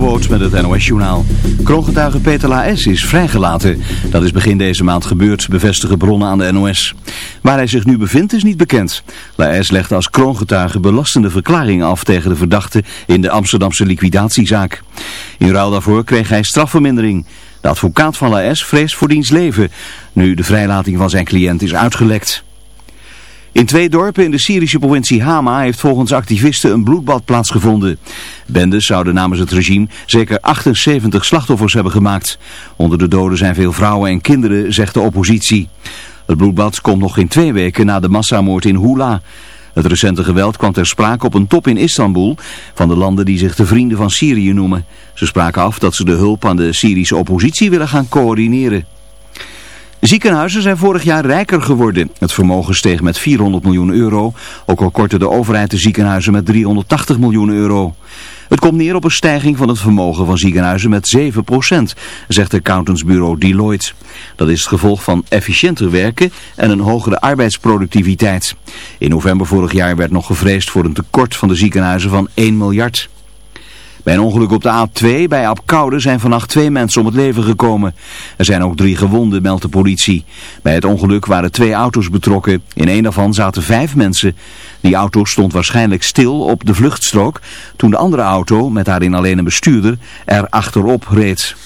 Jobboot met het NOS-journaal. Kroongetuige Peter Laes is vrijgelaten. Dat is begin deze maand gebeurd, bevestigen bronnen aan de NOS. Waar hij zich nu bevindt is niet bekend. Laes legde als kroongetuige belastende verklaringen af tegen de verdachte in de Amsterdamse liquidatiezaak. In ruil daarvoor kreeg hij strafvermindering. De advocaat van Laes vreest voor diens leven, nu de vrijlating van zijn cliënt is uitgelekt. In twee dorpen in de Syrische provincie Hama heeft volgens activisten een bloedbad plaatsgevonden. Bendes zouden namens het regime zeker 78 slachtoffers hebben gemaakt. Onder de doden zijn veel vrouwen en kinderen, zegt de oppositie. Het bloedbad komt nog geen twee weken na de massamoord in Hula. Het recente geweld kwam ter sprake op een top in Istanbul van de landen die zich de vrienden van Syrië noemen. Ze spraken af dat ze de hulp aan de Syrische oppositie willen gaan coördineren. Ziekenhuizen zijn vorig jaar rijker geworden. Het vermogen steeg met 400 miljoen euro. Ook al kortte de overheid de ziekenhuizen met 380 miljoen euro. Het komt neer op een stijging van het vermogen van ziekenhuizen met 7%, zegt accountantsbureau Deloitte. Dat is het gevolg van efficiënter werken en een hogere arbeidsproductiviteit. In november vorig jaar werd nog gevreesd voor een tekort van de ziekenhuizen van 1 miljard. Bij een ongeluk op de A2 bij Apkoude zijn vannacht twee mensen om het leven gekomen. Er zijn ook drie gewonden, meldt de politie. Bij het ongeluk waren twee auto's betrokken. In een daarvan zaten vijf mensen. Die auto stond waarschijnlijk stil op de vluchtstrook toen de andere auto, met daarin alleen een bestuurder, er achterop reed.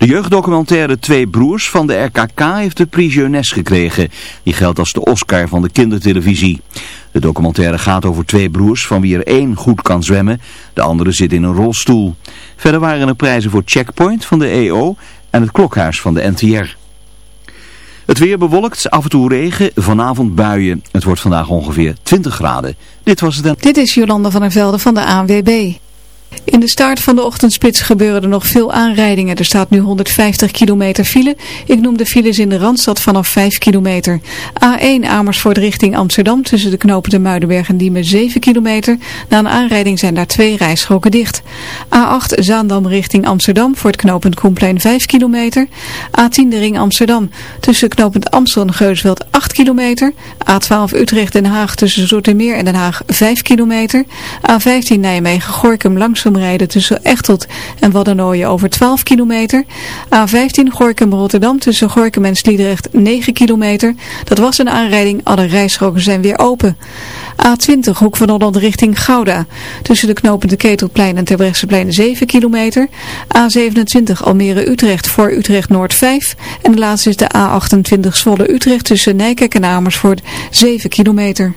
De jeugddocumentaire Twee Broers van de RKK heeft de Prix Jeunesse gekregen. Die geldt als de Oscar van de kindertelevisie. De documentaire gaat over twee broers van wie er één goed kan zwemmen, de andere zit in een rolstoel. Verder waren er prijzen voor Checkpoint van de EO en het Klokhuis van de NTR. Het weer bewolkt, af en toe regen, vanavond buien. Het wordt vandaag ongeveer 20 graden. Dit was het. Dit is Jolanda van der Velde van de ANWB. In de start van de ochtendspits gebeuren er nog veel aanrijdingen. Er staat nu 150 kilometer file. Ik noem de files in de Randstad vanaf 5 kilometer. A1 Amersfoort richting Amsterdam tussen de knopen de Muidenberg en Diemen 7 kilometer. Na een aanrijding zijn daar twee rijstroken dicht. A8 Zaandam richting Amsterdam voor het knooppunt Koenplein 5 kilometer. A10 de ring Amsterdam tussen knooppunt Amstel en Geusveld 8 kilometer. A12 Utrecht Den Haag tussen Zoetermeer en Den Haag 5 kilometer. A15 Nijmegen-Gorkum langs rijden tussen Echtelt en Waddenooien over 12 kilometer. A15 Gorkum-Rotterdam tussen Gorkum en Sliedrecht 9 kilometer. Dat was een aanrijding, alle rijstroken zijn weer open. A20 Hoek van Holland richting Gouda. Tussen de knopende Ketelplein en Terbrechtseplein 7 kilometer. A27 Almere-Utrecht voor Utrecht-Noord 5. En de laatste is de A28 Zwolle-Utrecht tussen Nijkerk en Amersfoort 7 kilometer.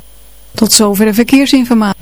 Tot zover de verkeersinformatie.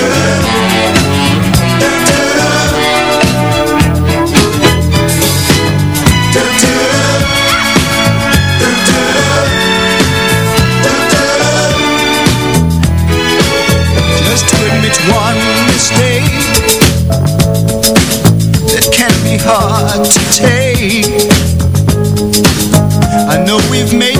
To take. I know we've made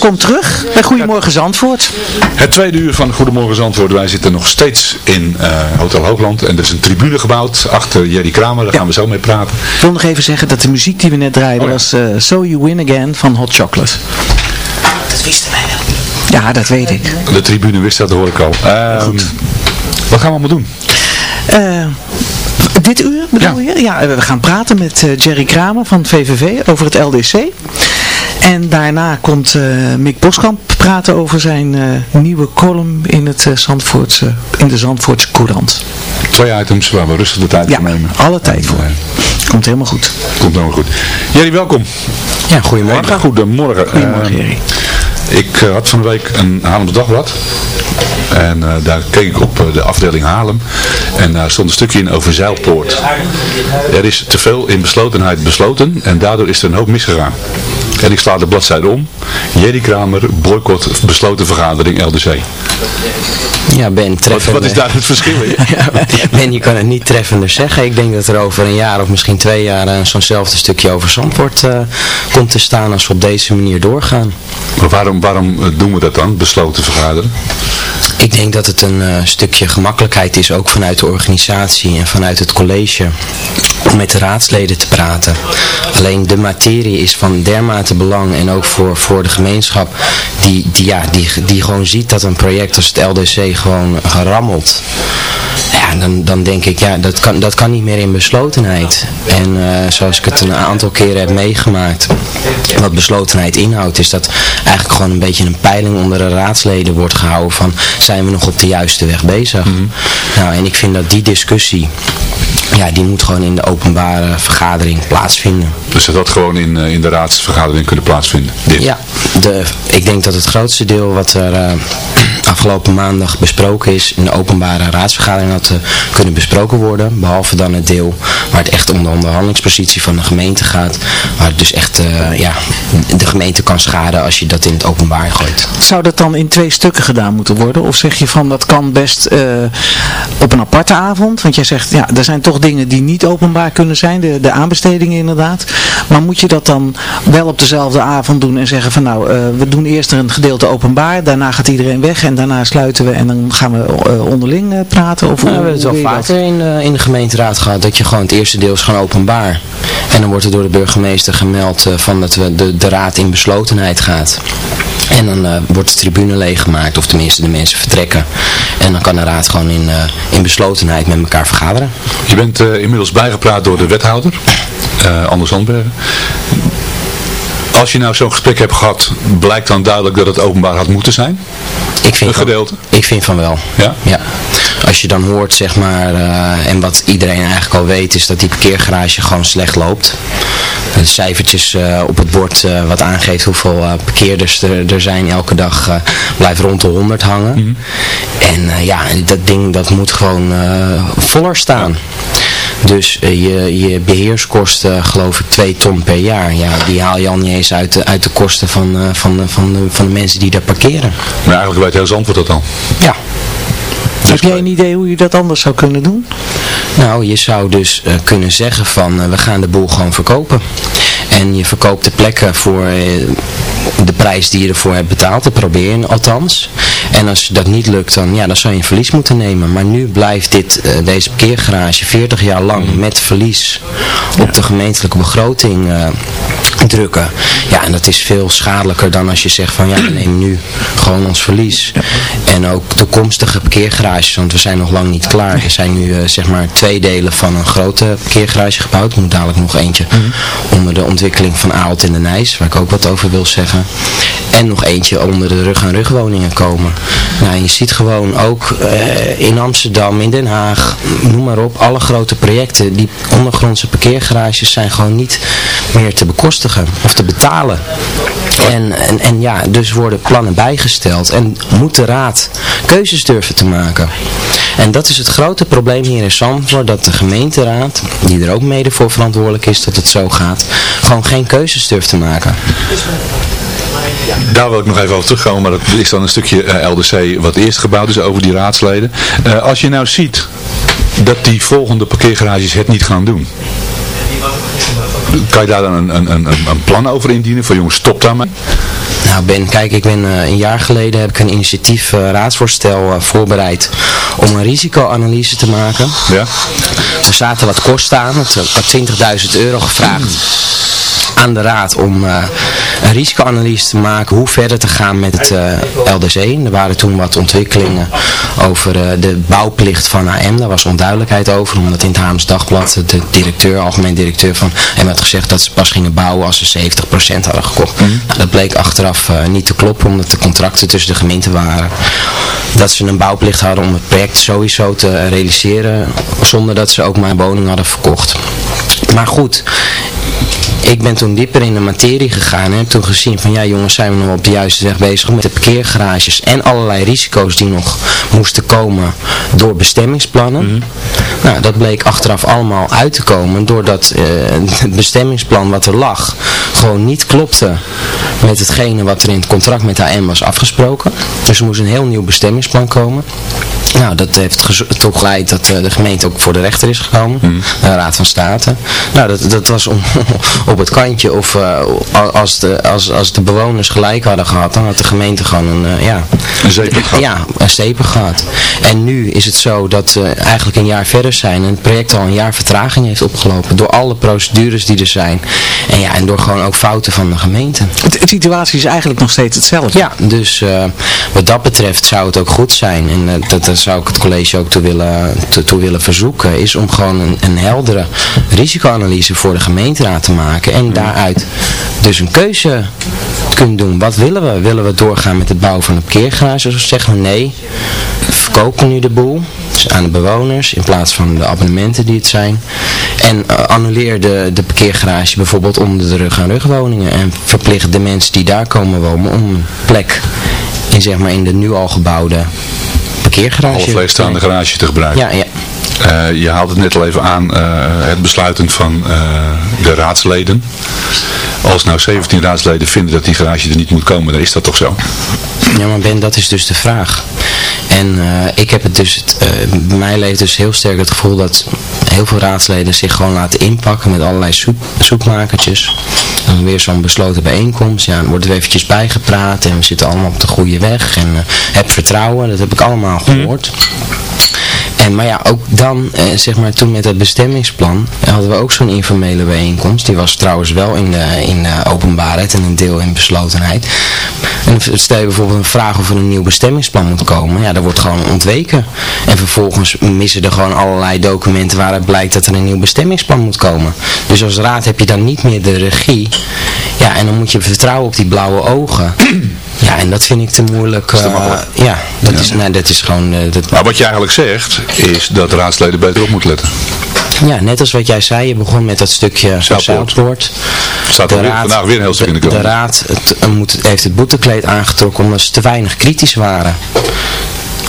Welkom terug bij Goedemorgen Zandvoort. Het tweede uur van Goedemorgen Zandvoort. Wij zitten nog steeds in eh, Hotel Hoogland. En er is een tribune gebouwd achter Jerry Kramer. Daar gaan we zo mee praten. Ik wil nog even zeggen dat de muziek die we net draaiden Oh ja. was eh, So You Win Again van Hot Chocolate. Dat wisten wij wel. Ja, dat weet ik. De tribune wist dat, hoor ik al. Ehm, wat gaan we allemaal doen? Eh, dit uur bedoel Ja. je? Ja, we gaan praten met eh, Jerry Kramer van VVV over het LDC. En daarna komt eh, Mick Boskamp praten over zijn eh, nieuwe column in, het, eh, Zandvoortse, in de Zandvoortse Courant. Twee items waar we rustig de tijd Ja, voor nemen. alle tijd voor. Komt helemaal goed. komt helemaal goed. Jerry, welkom. Ja, goedemorgen. Goedemorgen. Goedemorgen, Jerry. Ik had van de week een Haarlems Dagblad. En eh, daar keek ik op de afdeling Haarlem. En daar stond een stukje in over Zeilpoort. Er is te veel in beslotenheid besloten en daardoor is er een hoop misgegaan. En ik sla de bladzijde om. Jerry Kramer, boycott, besloten vergadering LDC. Ja, Ben, Wat, treffende... wat is daar het verschil in? Ben, je kan het niet treffender zeggen. Ik denk dat er over een jaar of misschien twee jaar eh, zo'nzelfde stukje over Zandvoort eh, komt te staan als we op deze manier doorgaan. Maar waarom, waarom eh, doen we dat dan, besloten vergaderen? Ik denk dat het een stukje gemakkelijkheid is, ook vanuit de organisatie en vanuit het college, om met de raadsleden te praten. Alleen de materie is van dermate belang en ook voor, voor de gemeenschap, die, die, ja, die, die gewoon ziet dat een project als het LDC gewoon gewoon gerammeld. Ja, dan, dan denk ik, ja, dat kan, dat kan niet meer in beslotenheid. En eh, zoals ik het een aantal keren heb meegemaakt, wat beslotenheid inhoudt, is dat eigenlijk gewoon een beetje een peiling onder de raadsleden wordt gehouden van, zijn we nog op de juiste weg bezig? Nou, en ik vind dat die discussie, ja, die moet gewoon in de openbare vergadering plaatsvinden. Dus dat had gewoon in, eh, in de raadsvergadering kunnen plaatsvinden. Dit. Ja, de, ik denk dat het grootste deel wat er eh, afgelopen maandag besproken is in de openbare raadsvergadering had eh, kunnen besproken worden. Behalve dan het deel waar het echt om de onderhandelingspositie van de gemeente gaat. Waar het dus echt eh, ja, de gemeente kan schaden als je dat in het openbaar gooit. Zou dat dan in twee stukken gedaan moeten worden? Of zeg je van dat kan best eh, op een aparte avond? Want jij zegt, ja, er zijn toch dingen die niet openbaar kunnen zijn. De, de aanbestedingen inderdaad. Maar moet je dat dan wel op dezelfde avond doen en zeggen van nou, eh, we doen eerst een gedeelte openbaar. Daarna gaat iedereen weg en daarna sluiten we en dan gaan we eh, onderling eh, praten? Of Nou, we hebben het wel dat? vaker in, eh, in de gemeenteraad gehad, dat je gewoon het eerste deel is gewoon openbaar. En dan wordt er door de burgemeester gemeld eh, van dat we de, de raad in beslotenheid gaat. En dan eh, wordt de tribune leeggemaakt, of tenminste de mensen vertrekken. En dan kan de raad gewoon in, eh, in beslotenheid met elkaar vergaderen. Je bent eh, inmiddels bijgepraat door de wethouder, eh, Anders Landbergen. Als je nou zo'n gesprek hebt gehad, blijkt dan duidelijk dat het openbaar had moeten zijn? Ik vind Een van- gedeelte? Ik vind van wel. Ja? Ja. Als je dan hoort, zeg maar, eh, en wat iedereen eigenlijk al weet, is dat die parkeergarage gewoon slecht loopt. De cijfertjes op het bord wat aangeeft hoeveel parkeerders er, er zijn elke dag, blijft rond de 100 hangen. En eh, ja, dat ding dat moet gewoon voller staan. Dus eh, je, je beheerskosten, geloof ik, 2 ton per jaar. Ja, die haal je al niet eens uit de, uit de kosten van, eh, van, de- van, de, van de mensen die daar parkeren. Maar eigenlijk weet heel Zandvoort dat al. Ja, Heb jij een idee hoe je dat anders zou kunnen doen? Nou, je zou dus eh, kunnen zeggen van eh, we gaan de boel gewoon verkopen. En je verkoopt de plekken voor eh, de prijs die je ervoor hebt betaald. Dat probeer je althans. En als dat niet lukt, dan, ja, dan zou je een verlies moeten nemen. Maar nu blijft dit, eh, deze parkeergarage 40 jaar lang met verlies op de gemeentelijke begroting eh, drukken. Ja, en dat is veel schadelijker dan als je zegt van ja, we nemen nu gewoon ons verlies. En ook toekomstige parkeergarages, want we zijn nog lang niet klaar. Er zijn nu eh, zeg maar twee delen van een grote parkeergarage gebouwd. Er moet dadelijk nog eentje onder de ontwikkeling van Aalt in de Nijs, waar ik ook wat over wil zeggen. En nog eentje onder de rug-aan-rug woningen komen. Nou, je ziet gewoon ook eh, in Amsterdam, in Den Haag, noem maar op, alle grote projecten, die ondergrondse parkeergarages zijn gewoon niet meer te bekostigen of te betalen. En, en, en ja, dus worden plannen bijgesteld en moet de raad keuzes durven te maken. En dat is het grote probleem hier in Zandvoort, dat de gemeenteraad, die er ook mede voor verantwoordelijk is dat het zo gaat, gewoon geen keuzes durft te maken. Daar wil ik nog even over terugkomen, maar dat is dan een stukje eh, LDC wat eerst gebouwd is over die raadsleden. Eh, als je nou ziet dat die volgende parkeergarages het niet gaan doen. Kan je daar dan een, een, een, een plan over indienen? Van jongens, stop daarmee. Nou Ben, kijk, ik ben eh, een jaar geleden heb ik een initiatief eh, raadsvoorstel eh, voorbereid om een risicoanalyse te maken. Ja? Er zaten wat kosten aan, het ik had 20.000 euro gevraagd aan de raad om eh, een risicoanalyse te maken hoe verder te gaan met het eh, LDC. Er waren toen wat ontwikkelingen over de bouwplicht van AM. Daar was onduidelijkheid over, omdat in het Haams Dagblad de directeur, algemeen directeur van hem had gezegd dat ze pas gingen bouwen als ze 70% hadden gekocht. Nou, dat bleek achteraf eh, niet te kloppen, omdat de contracten tussen de gemeenten waren. Dat ze een bouwplicht hadden om het project sowieso te realiseren, zonder dat ze ook maar woningen hadden verkocht. Maar goed, ik ben toen dieper in de materie gegaan en heb toen gezien van ja jongens zijn we nog op de juiste weg bezig met de parkeergarages en allerlei risico's die nog moesten komen door bestemmingsplannen. Nou dat bleek achteraf allemaal uit te komen doordat eh, het bestemmingsplan wat er lag gewoon niet klopte met hetgene wat er in het contract met AM was afgesproken. Dus er moest een heel nieuw bestemmingsplan komen. Nou, dat heeft ertoe geleid dat eh, de gemeente ook voor de rechter is gekomen. De Raad van State. Nou, dat, dat was om, op het kantje. Of eh, als, de, als, als de bewoners gelijk hadden gehad, dan had de gemeente gewoon een, eh, ja, Een gehad. ja, een gehad. En nu is het zo dat we eigenlijk een jaar verder zijn en het project al een jaar vertraging heeft opgelopen. Door alle procedures die er zijn. En ja, en door gewoon ook fouten van de gemeente. De, de situatie is eigenlijk nog steeds hetzelfde. Ja, dus eh, wat dat betreft zou het ook goed zijn. En dat, daar zou ik het college ook toe willen, toe, toe willen verzoeken. Is om gewoon een, een heldere risicoanalyse voor de gemeenteraad te maken. En daaruit dus een keuze te kunnen doen. Wat willen we? Willen we doorgaan met het bouwen van een parkeergarage? Of zeggen we nee, verkopen nu de boel. Dus aan de bewoners in plaats van de abonnementen die het zijn. En eh, annuleer de, de parkeergarage bijvoorbeeld onder de rug aan rugwoningen. En verplicht de mensen die daar komen wonen om een plek in, zeg maar, in de nu al gebouwde parkeergarage. Half leegstaande garage te gebruiken. Ja, ja. Eh, je haalt het net al even aan, eh, het besluiten van eh, de raadsleden. Als nou 17 raadsleden vinden dat die garage er niet moet komen, dan is dat toch zo? Ja, maar Ben, dat is dus de vraag. En eh, ik heb het dus, het, eh, bij mij leeft dus heel sterk het gevoel dat heel veel raadsleden zich gewoon laten inpakken met allerlei soep, soepmakertjes. En dan weer zo'n besloten bijeenkomst, ja, dan wordt er eventjes bijgepraat en we zitten allemaal op de goede weg. En eh, heb vertrouwen, dat heb ik allemaal gehoord. En, maar ja, ook dan, eh, zeg maar, toen met het bestemmingsplan, eh, hadden we ook zo'n informele bijeenkomst. Die was trouwens wel in de, in de openbaarheid en een deel in beslotenheid. En dan stel je bijvoorbeeld een vraag of er een nieuw bestemmingsplan moet komen. Ja, dat wordt gewoon ontweken. En vervolgens missen er gewoon allerlei documenten waaruit blijkt dat er een nieuw bestemmingsplan moet komen. Dus als raad heb je dan niet meer de regie. Ja, en dan moet je vertrouwen op die blauwe ogen. Ja, en dat vind ik te moeilijk. Eh, makkelijk. ja, dat, Is, nee, dat is gewoon... eh, dat, Maar wat je eigenlijk zegt, is dat raadsleden beter op moeten letten. Ja, net als wat jij zei, je begon met dat stukje Zuidpoort. Staat er vandaag weer een heel stuk in de krant. De raad het, eh, moet, heeft het boetekleed aangetrokken omdat ze te weinig kritisch waren.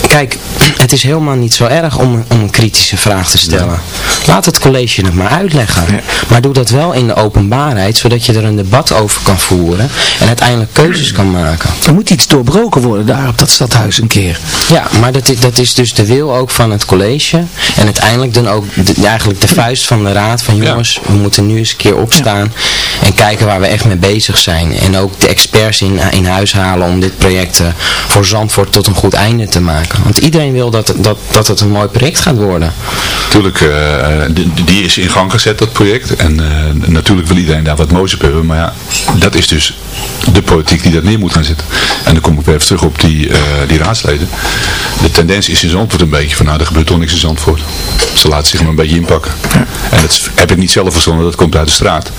Kijk, het is helemaal niet zo erg om, een- om een kritische vraag te stellen. Laat het college het maar uitleggen. Maar doe dat wel in de openbaarheid, zodat je er een debat over kan voeren en uiteindelijk keuzes kan maken. Er moet iets doorbroken worden daar op dat stadhuis een keer. Ja, maar dat is, dat is dus de wil ook van het college. En uiteindelijk dan ook de, eigenlijk de vuist van de raad van jongens, we moeten nu eens een keer opstaan en kijken waar we echt mee bezig zijn. En ook de experts in, in huis halen om dit project eh, voor Zandvoort tot een goed einde te maken. Want iedereen wil dat, dat, dat het een mooi project gaat worden. Natuurlijk, eh, die, die is in gang gezet, dat project. En eh, natuurlijk wil iedereen daar wat moois op hebben. Maar ja, dat is dus de politiek die dat neer moet gaan zetten. En dan kom ik weer even terug op die, eh, die raadsleden. De tendens is in Zandvoort een beetje van, nou, er gebeurt toch niks in Zandvoort. Ze laten zich maar een beetje inpakken. En dat heb ik niet zelf verzonnen, dat komt uit de straat.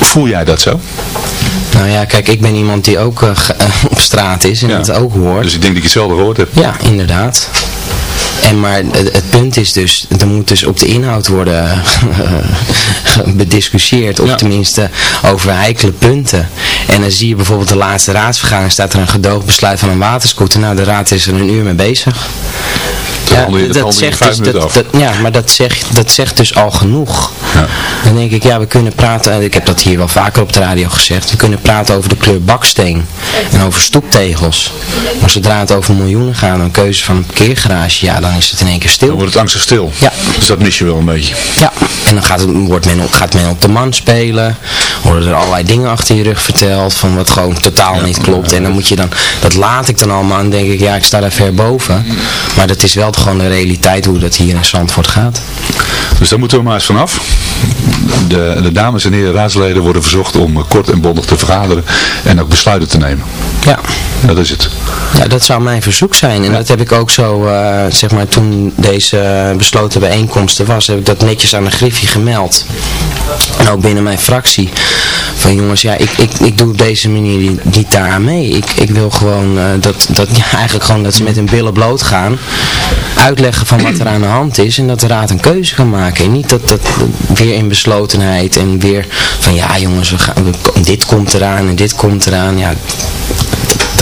Voel jij dat zo? Nou ja, kijk, ik ben iemand die ook eh, eh, op straat is en Ja. het ook hoort. Dus ik denk dat je hetzelfde gehoord hebt. Ja, inderdaad. En maar het, het punt is dus, er moet dus op de inhoud worden bediscussieerd, of Ja. tenminste over heikele punten. En dan zie je bijvoorbeeld de laatste raadsvergadering, staat er een gedoogbesluit van een waterscooter. Nou, de raad is er een uur mee bezig. Dat je- dat vijf dus, dat, ja, maar dat zegt, dat zegt dus al genoeg. Ja. Dan denk ik, ja, we kunnen praten, en ik heb dat hier wel vaker op de radio gezegd, we kunnen praten over de kleur baksteen en over stoeptegels. Maar zodra het over miljoenen gaat, een keuze van een parkeergarage, ja, dan is het in één keer Dan stil. wordt het angstig stil. Ja. Dus dat mis je wel een beetje. Ja, en dan gaat, het, wordt men, op- gaat men op de man spelen, worden er allerlei dingen achter je rug verteld, van wat gewoon totaal niet klopt. En dan moet je dan, dat laat ik dan allemaal en denk ik, ja, ik sta daar ver boven. Maar dat is wel gewoon de realiteit hoe dat hier in Zandvoort gaat. Dus daar moeten we maar eens vanaf. De, de dames en heren raadsleden worden verzocht om eh, kort en bondig te vergaderen en ook besluiten te nemen. Ja. Dat is het. Ja, dat zou mijn verzoek zijn. En dat heb ik ook zo, eh, zeg maar, toen deze besloten bijeenkomst er was, heb ik dat netjes aan de Griffie gemeld. En ook binnen mijn fractie. Van jongens, ja, ik, ik, ik doe op deze manier niet, niet daaraan mee. Ik, ik wil gewoon eh, dat, dat, ja, eigenlijk gewoon dat ze met hun billen bloot gaan. Uitleggen van wat er aan de hand is. En dat de raad een keuze kan maken. En niet dat, dat weer in beslotenheid en weer van ja jongens, we gaan, dit komt eraan en dit komt eraan. Ja,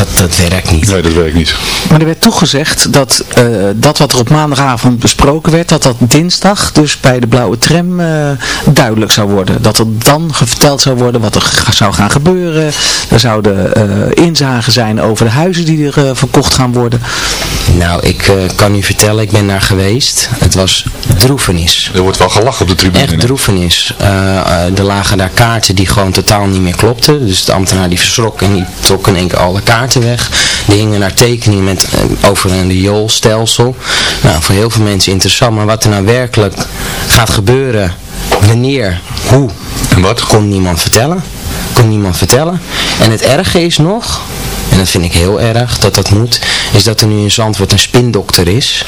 dat, dat werkt niet. Nee, dat werkt niet. Maar er werd toegezegd dat eh, dat wat er op maandagavond besproken werd, dat dat dinsdag dus bij de blauwe tram eh, duidelijk zou worden. Dat er dan verteld zou worden wat er zou gaan gebeuren. Er zouden eh, inzagen zijn over de huizen die er verkocht gaan worden. Nou, ik eh, kan u vertellen, ik ben daar geweest. Het was droefenis. Er wordt wel gelachen op de tribune. Echt. Eh, eh, er lagen daar kaarten die gewoon totaal niet meer klopten. Dus de ambtenaar die verschrok en die trok in één keer alle kaarten Die hingen daar tekeningen met, eh, over een rioolstelsel. Nou, voor heel veel mensen interessant. Maar wat er nou werkelijk gaat gebeuren, wanneer, hoe, En wat? kon niemand vertellen. Kon niemand vertellen. En het erge is nog, en dat vind ik heel erg, dat dat moet, is dat er nu in Zandvoort een spindokter is.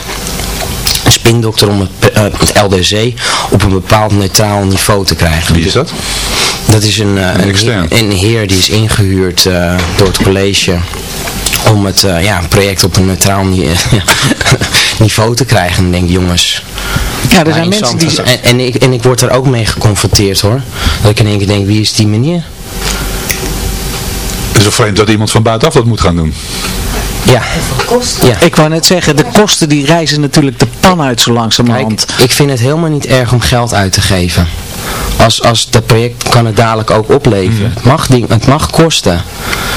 Een spindokter om het, eh, het LDC op een bepaald neutraal niveau te krijgen. Wie is dat? Dat is een, eh, een, extern. heer, een heer die is ingehuurd eh, door het college om het eh, ja, project op een neutraal ni- niveau te krijgen. En ik denk, jongens... Ja, er zijn mensen die... En, en, ik, en ik word er ook mee geconfronteerd hoor. Dat ik in één keer denk, wie is die meneer? Het is wel vreemd dat iemand van buitenaf dat moet gaan doen. Ja. Ja. Ik wou net zeggen, de kosten die reizen natuurlijk de pan uit zo langzamerhand. Kijk, ik vind het helemaal niet erg om geld uit te geven. Als, als dat project kan het dadelijk ook opleveren. Mhm. Het, mag ding, het mag kosten.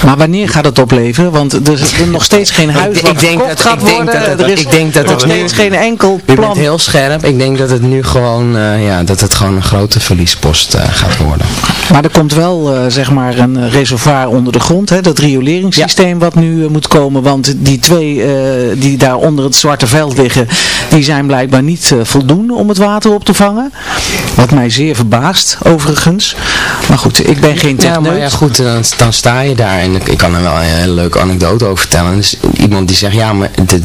Maar wanneer gaat het opleveren? Want er is er nog steeds geen huis Ik- wat ik denk dat- gaat ik denk worden. dat het- er is ik denk dat nog het nu- steeds geen enkel U plan. bent heel scherp. Ik denk dat het nu gewoon, eh, ja, dat het gewoon een grote verliespost eh, gaat worden. Maar er komt wel eh, zeg maar een reservoir onder de grond. Hè? Dat rioleringssysteem wat nu moet komen. Want die twee eh, die daar onder het zwarte veld liggen. Die zijn blijkbaar niet voldoende om het water op te vangen. Wat mij zeer verbaast overigens. Maar goed, ik ben geen Ja, techneut. maar ja, goed, dan, dan sta je daar en ik, ik kan er wel een hele leuke anekdote over vertellen. Dus iemand die zegt, ja, maar de-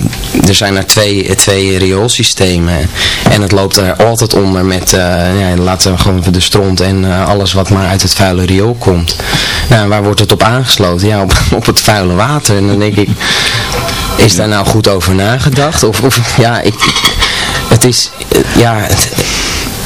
er zijn er twee, twee rioolsystemen en het loopt er altijd onder met, eh, ja, laten we gewoon de stront en eh, alles wat maar uit het vuile riool komt. Nou, waar wordt het op aangesloten? Ja, op, op het vuile water. En dan denk ik, is daar nou goed over nagedacht? Of, of ja, ik, het is, ja, het-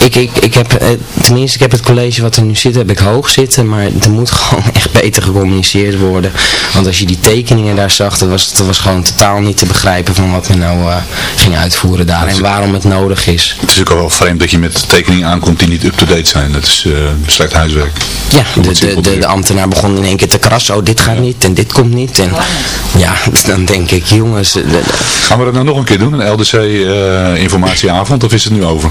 ik, ik, ik heb, eh, tenminste, ik heb het college wat er nu zit, heb ik hoog zitten, maar er moet gewoon echt beter gecommuniceerd worden. Want als je die tekeningen daar zag, dat was, dat was gewoon totaal niet te begrijpen van wat men nou eh, ging uitvoeren daar en waarom het nodig is. Het is ook al wel vreemd dat je met tekeningen aankomt die niet up-to-date zijn. Dat is eh, slecht huiswerk. Ja, de, de, de, ambtenaar begon in één keer te krassen, oh dit gaat niet en dit komt niet. En ja, dan denk ik, jongens, de- Gaan we dat nou nog een keer doen, een LDC-informatieavond, of is het nu over?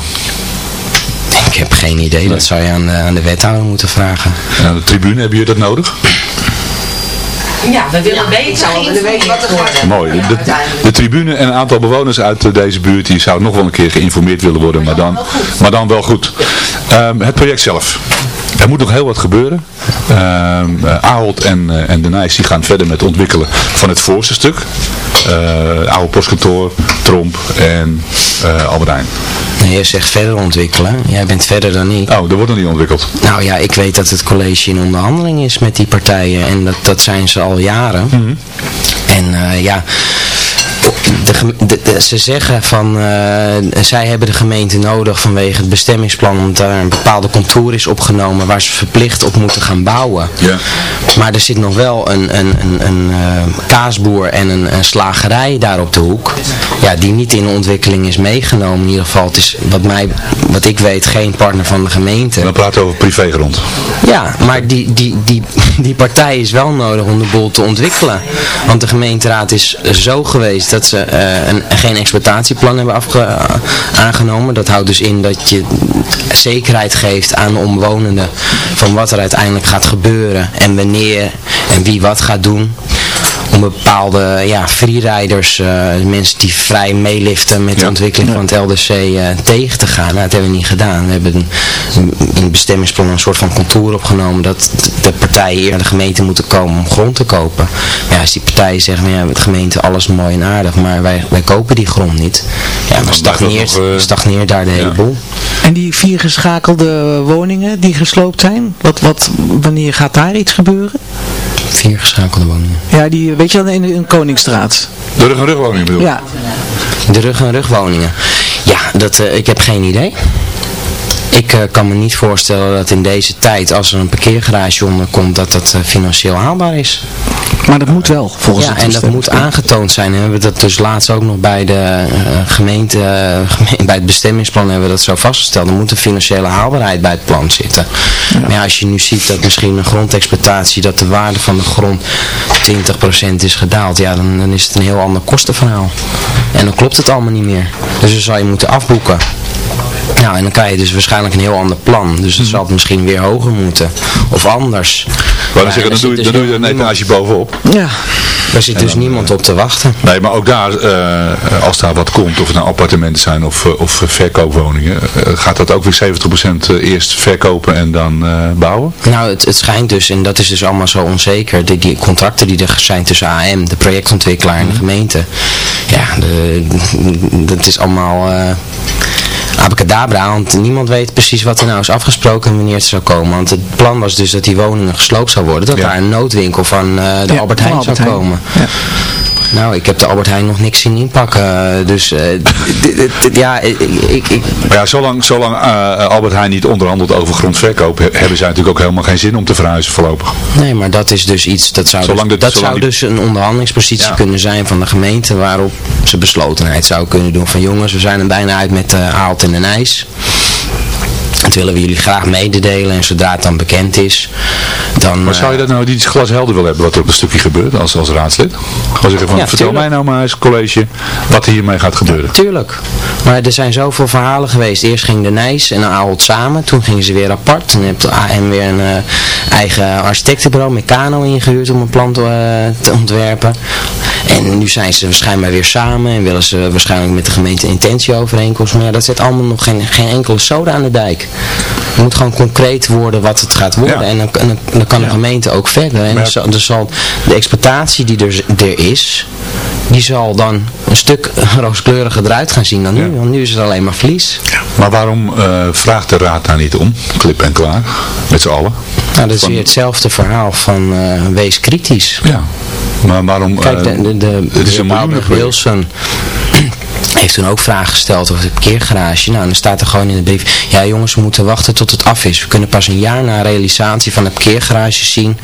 Ik heb geen idee, dat zou je aan de, aan de wethouder moeten vragen. En aan de tribune, hebben jullie dat nodig? Ja, we willen weten, we willen weten wat er gaat Mooi. De, de tribune en een aantal bewoners uit eh, deze buurt die zouden nog wel een keer geïnformeerd willen worden, maar dan, maar dan wel goed. Ehm, het project zelf. Er moet nog heel wat gebeuren. Ahold en, eh, en De Nijs die gaan verder met het ontwikkelen van het voorste stuk. Eh oude postkantoor, Tromp en eh Albert Heijn. Je zegt verder ontwikkelen, jij bent verder dan ik. Oh, dat wordt nog niet ontwikkeld. Nou ja, ik weet dat het college in onderhandeling is met die partijen en dat, dat zijn ze al jaren. En eh, ja, de, gem- de- de- ze zeggen van, eh, zij hebben de gemeente nodig vanwege het bestemmingsplan, omdat daar een bepaalde contour is opgenomen waar ze verplicht op moeten gaan bouwen. Ja. Maar er zit nog wel een, een, een, een eh, kaasboer en een, een slagerij daar op de hoek. Ja, die niet in de ontwikkeling is meegenomen. In ieder geval, het is wat, mij, wat ik weet geen partner van de gemeente. Dan praten we over privégrond. Ja, maar die, die, die, die partij is wel nodig om de boel te ontwikkelen. Want de gemeenteraad is zo geweest dat ze eh, een, geen exploitatieplan hebben afge, aangenomen. Dat houdt dus in dat je zekerheid geeft aan de omwonenden van wat er uiteindelijk gaat gebeuren en wanneer en wie wat gaat doen om bepaalde ja, freeriders, eh, mensen die vrij meeliften met de Ja. ontwikkeling van het LDC eh, tegen te gaan. Nou, dat hebben we niet gedaan. We hebben een, in het bestemmingsplan een soort van contour opgenomen dat de partijen hier naar de gemeente moeten komen om grond te kopen. Maar ja, als die partijen zeggen, nou ja, de gemeente alles mooi en aardig, maar wij, wij kopen die grond niet. Ja, dan stagneert, nog, eh, stagneert daar de hele boel. En die vier geschakelde woningen die gesloopt zijn, wat, wat, wanneer gaat daar iets gebeuren? Vier geschakelde woningen. Ja, die, weet je wel, in de in Koningsstraat. De rug- en rugwoning bedoel ik. Ja, De rug- en rugwoningen. Ja, dat, eh, ik heb geen idee. Ik eh, kan me niet voorstellen dat in deze tijd, als er een parkeergarage onder komt, dat dat eh, financieel haalbaar is. Maar dat moet wel, volgens Ja, het en dat moet aangetoond zijn. We hebben dat dus laatst ook nog bij de eh, gemeente, geme- bij het bestemmingsplan hebben we dat zo vastgesteld. Er moet een financiële haalbaarheid bij het plan zitten. Maar ja, als je nu ziet dat misschien een grondexploitatie, dat de waarde van de grond 20% is gedaald, ja, dan, dan is het een heel ander kostenverhaal. En dan klopt het allemaal niet meer. Dus dan zal je moeten afboeken. Nou, en dan krijg je dus waarschijnlijk een heel ander plan. Dus dan zal het misschien weer hoger moeten. Of anders. Maar dan zeggen, er dan doe je, dus dan doe je een etage bovenop. Ja, Daar zit dus niemand op te wachten. Nee, maar ook daar, eh, als daar wat komt, of het nou appartementen zijn of, eh, of verkoopwoningen, eh, gaat dat ook weer 70% eerst verkopen en dan eh, bouwen? Nou, het, het schijnt dus, en dat is dus allemaal zo onzeker, die, die contracten die er zijn tussen AM, de projectontwikkelaar en de gemeente. Ja, de, dat is allemaal eh abacadabra, want niemand weet precies wat er nou is afgesproken en wanneer het zou komen. Want het plan was dus dat die woningen gesloopt zou worden, dat Ja. daar een noodwinkel van eh, de Ja, Albert Heijn Albert zou Heijn. komen. Ja. Nou, ik heb de Albert Heijn nog niks zien inpakken, dus eh, d- d- d- ja, ik, ik, Maar ja, zolang, zolang eh, Albert Heijn niet onderhandelt over grondverkoop, he- hebben zij natuurlijk ook helemaal geen zin om te verhuizen voorlopig. Nee, maar dat is dus iets, dat zou, Zolang dus, dat zou dus een onderhandelingspositie Ja. kunnen zijn van de gemeente waarop ze beslotenheid zou kunnen doen van jongens, we zijn er bijna uit met de aalt en de ijs. Dat willen we jullie graag mededelen en zodra het dan bekend is, dan... Maar zou je eh, dat nou niet glashelder willen hebben wat er op een stukje gebeurt als, als raadslid? Gewoon zeggen van, Ja, vertel mij nou maar eens, college, wat er hiermee gaat gebeuren. Tuurlijk. Maar er zijn zoveel verhalen geweest. Eerst ging de Nijs en de Ahold samen. Toen gingen ze weer apart. Toen heeft de AM weer een eh, eigen architectenbureau, Meccano, ingehuurd om een plan te, eh, te ontwerpen. En nu zijn ze waarschijnlijk weer samen en willen ze waarschijnlijk met de gemeente een intentieovereenkomst. Maar ja, dat zet allemaal nog geen, geen enkele soda aan de dijk. Het moet gewoon concreet worden wat het gaat worden. Ja. En dan, en dan, kan de gemeente ook verder. En dan zal, dan zal de exploitatie die er, er is, die zal dan een stuk rooskleuriger eruit gaan zien dan nu. Ja. Want nu is het alleen maar verlies. Maar waarom eh, vraagt de raad daar niet om? Klip en klaar, met z'n allen. Nou, dat is Van- weer hetzelfde verhaal van eh, wees kritisch. Ja. Maar waarom... Kijk, eh, de, de, de, het is de een miljoenenproject. Wilson heeft toen ook vragen gesteld over het parkeergarage. Nou, en dan staat er gewoon in de brief, ja jongens, we moeten wachten tot het af is. We kunnen pas een jaar na realisatie van het parkeergarage zien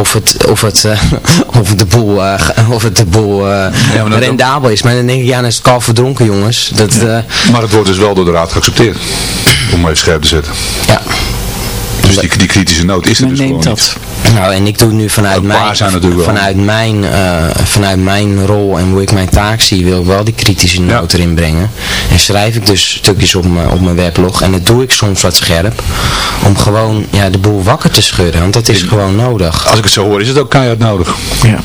of het, of het, eh, of het de boel, eh, of het de boel eh, dat- rendabel is. Maar dan denk ik, ja, dan is het kalf verdronken jongens. Dat, eh, Maar het wordt dus wel door de raad geaccepteerd. Om even scherp te zetten. ja. Dus die, die kritische noot is er men dus neemt gewoon dat. Nou, en ik doe nu vanuit mijn, vanuit, mijn, eh, vanuit mijn rol en hoe ik mijn taak zie, wil ik wel die kritische Ja. noot erin brengen. En schrijf ik dus stukjes op mijn, op mijn weblog. En dat doe ik soms wat scherp. Om gewoon ja, de boel wakker te schudden. Want dat is Ik- gewoon nodig. Als ik het zo hoor, is het ook keihard nodig. Ja.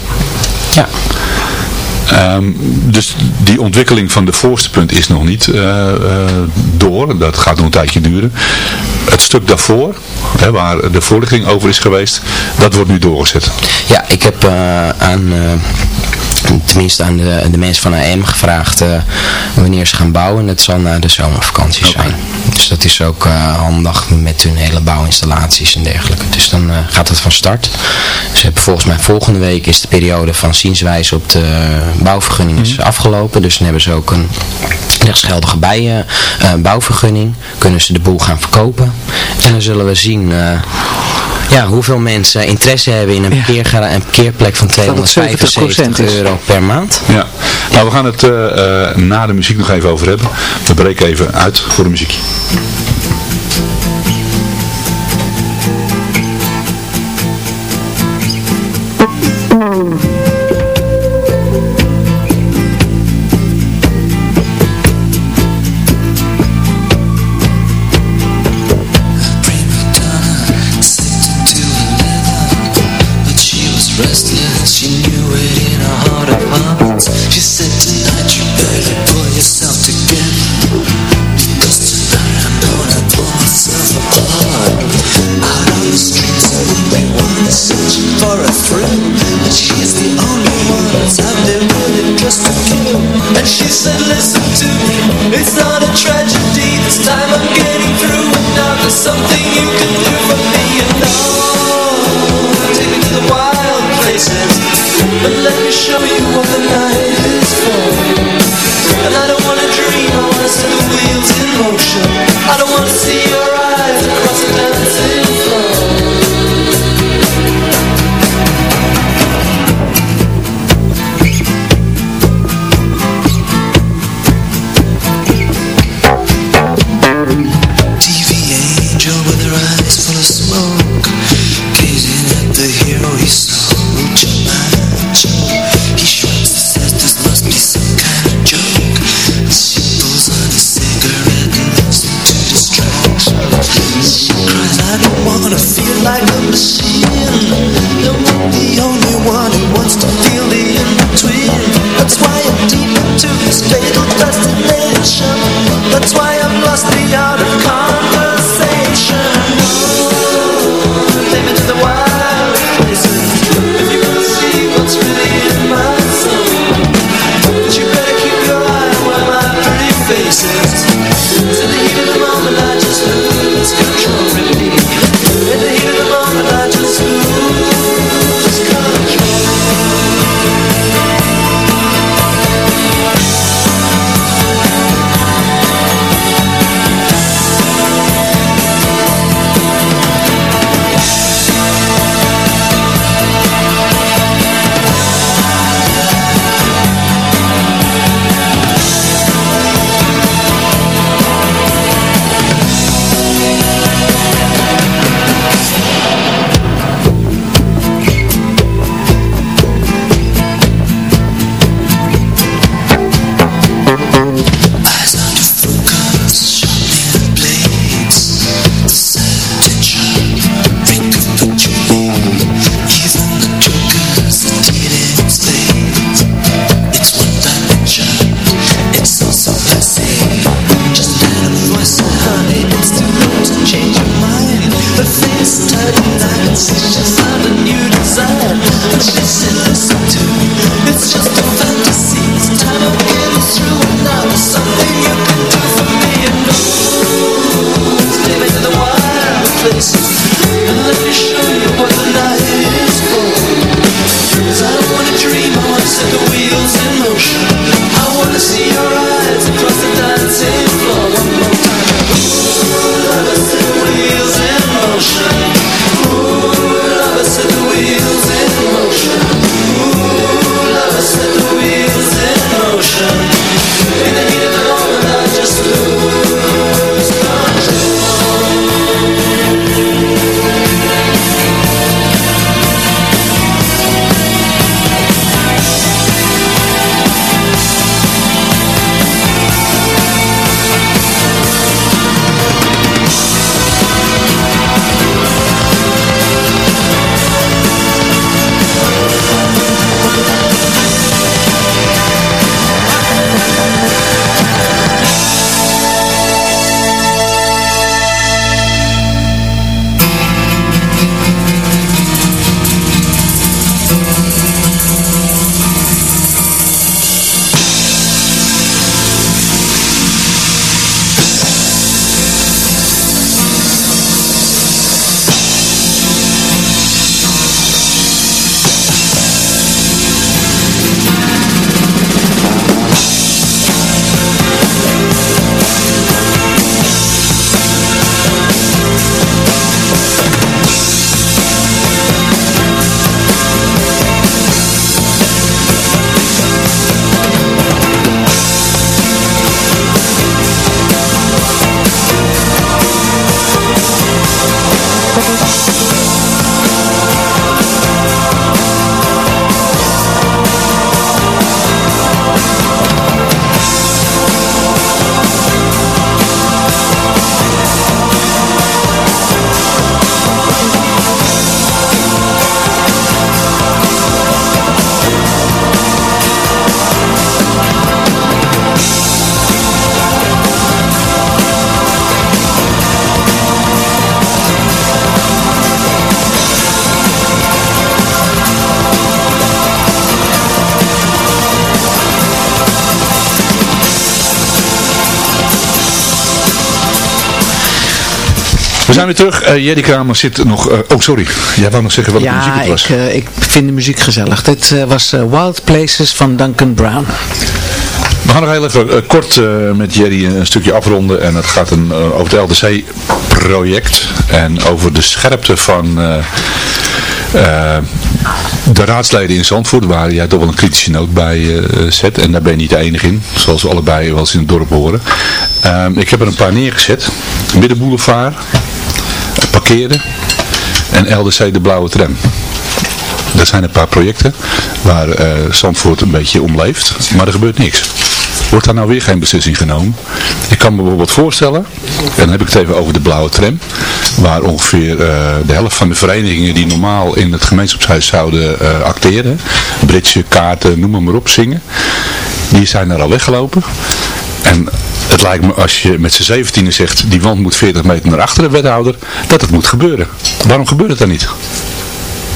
Ja. Ehm, dus die ontwikkeling van de voorste punt is nog niet eh, eh, door. Dat gaat nog een tijdje duren. Het stuk daarvoor, hè, waar de voorlichting over is geweest, dat wordt nu doorgezet. Ja, ik heb eh, aan, tenminste aan de, de mensen van AM gevraagd eh, wanneer ze gaan bouwen. En dat zal na de zomervakantie zijn. Dus dat is ook eh, handig met hun hele bouwinstallaties en dergelijke. Dus dan eh, gaat het van start. Ze hebben volgens mij volgende week is de periode van zienswijze op de bouwvergunning is afgelopen. Dus dan hebben ze ook een rechtsgeldige bij, eh, bouwvergunning. Kunnen ze de boel gaan verkopen. En dan zullen we zien... eh, ja, hoeveel mensen interesse hebben in een, Ja. parkeergara- een parkeerplek van het 275 70% is. euro per maand. Ja. Nou, we gaan het eh, eh, na de muziek nog even over hebben. We breken even uit voor de muziek. to the heat of the moment. We zijn weer terug. Uh, Jerry Kramer zit nog... Uh, oh, sorry. Jij wou nog zeggen welke ja, muziek het was. Ja, ik, uh, ik vind de muziek gezellig. Dit was Wild Places van Duncan Brown. We gaan nog heel even kort met Jerry een stukje afronden. En het gaat een, over het LDC-project. En over de scherpte van... de raadsleden in Zandvoort, waar jij toch wel een kritische noot bij uh, zet. En daar ben je niet de enige in, zoals we allebei wel eens in het dorp horen. Uh, ik heb er een paar neergezet. Middenboulevard, parkeren en LDC de blauwe tram. Dat zijn een paar projecten waar uh, Zandvoort een beetje om leeft, maar er gebeurt niks. wordt daar nou weer geen beslissing genomen. Ik kan me bijvoorbeeld voorstellen, en dan heb ik het even over de blauwe tram, waar ongeveer eh, de helft van de verenigingen die normaal in het gemeenschapshuis zouden eh, acteren, bridge, kaarten, noem maar, maar op, zingen, die zijn er al weggelopen. En het lijkt me als je met z'n zeventienen zegt, die wand moet 40 meter naar achteren, wethouder, dat het moet gebeuren. Waarom gebeurt het dan niet?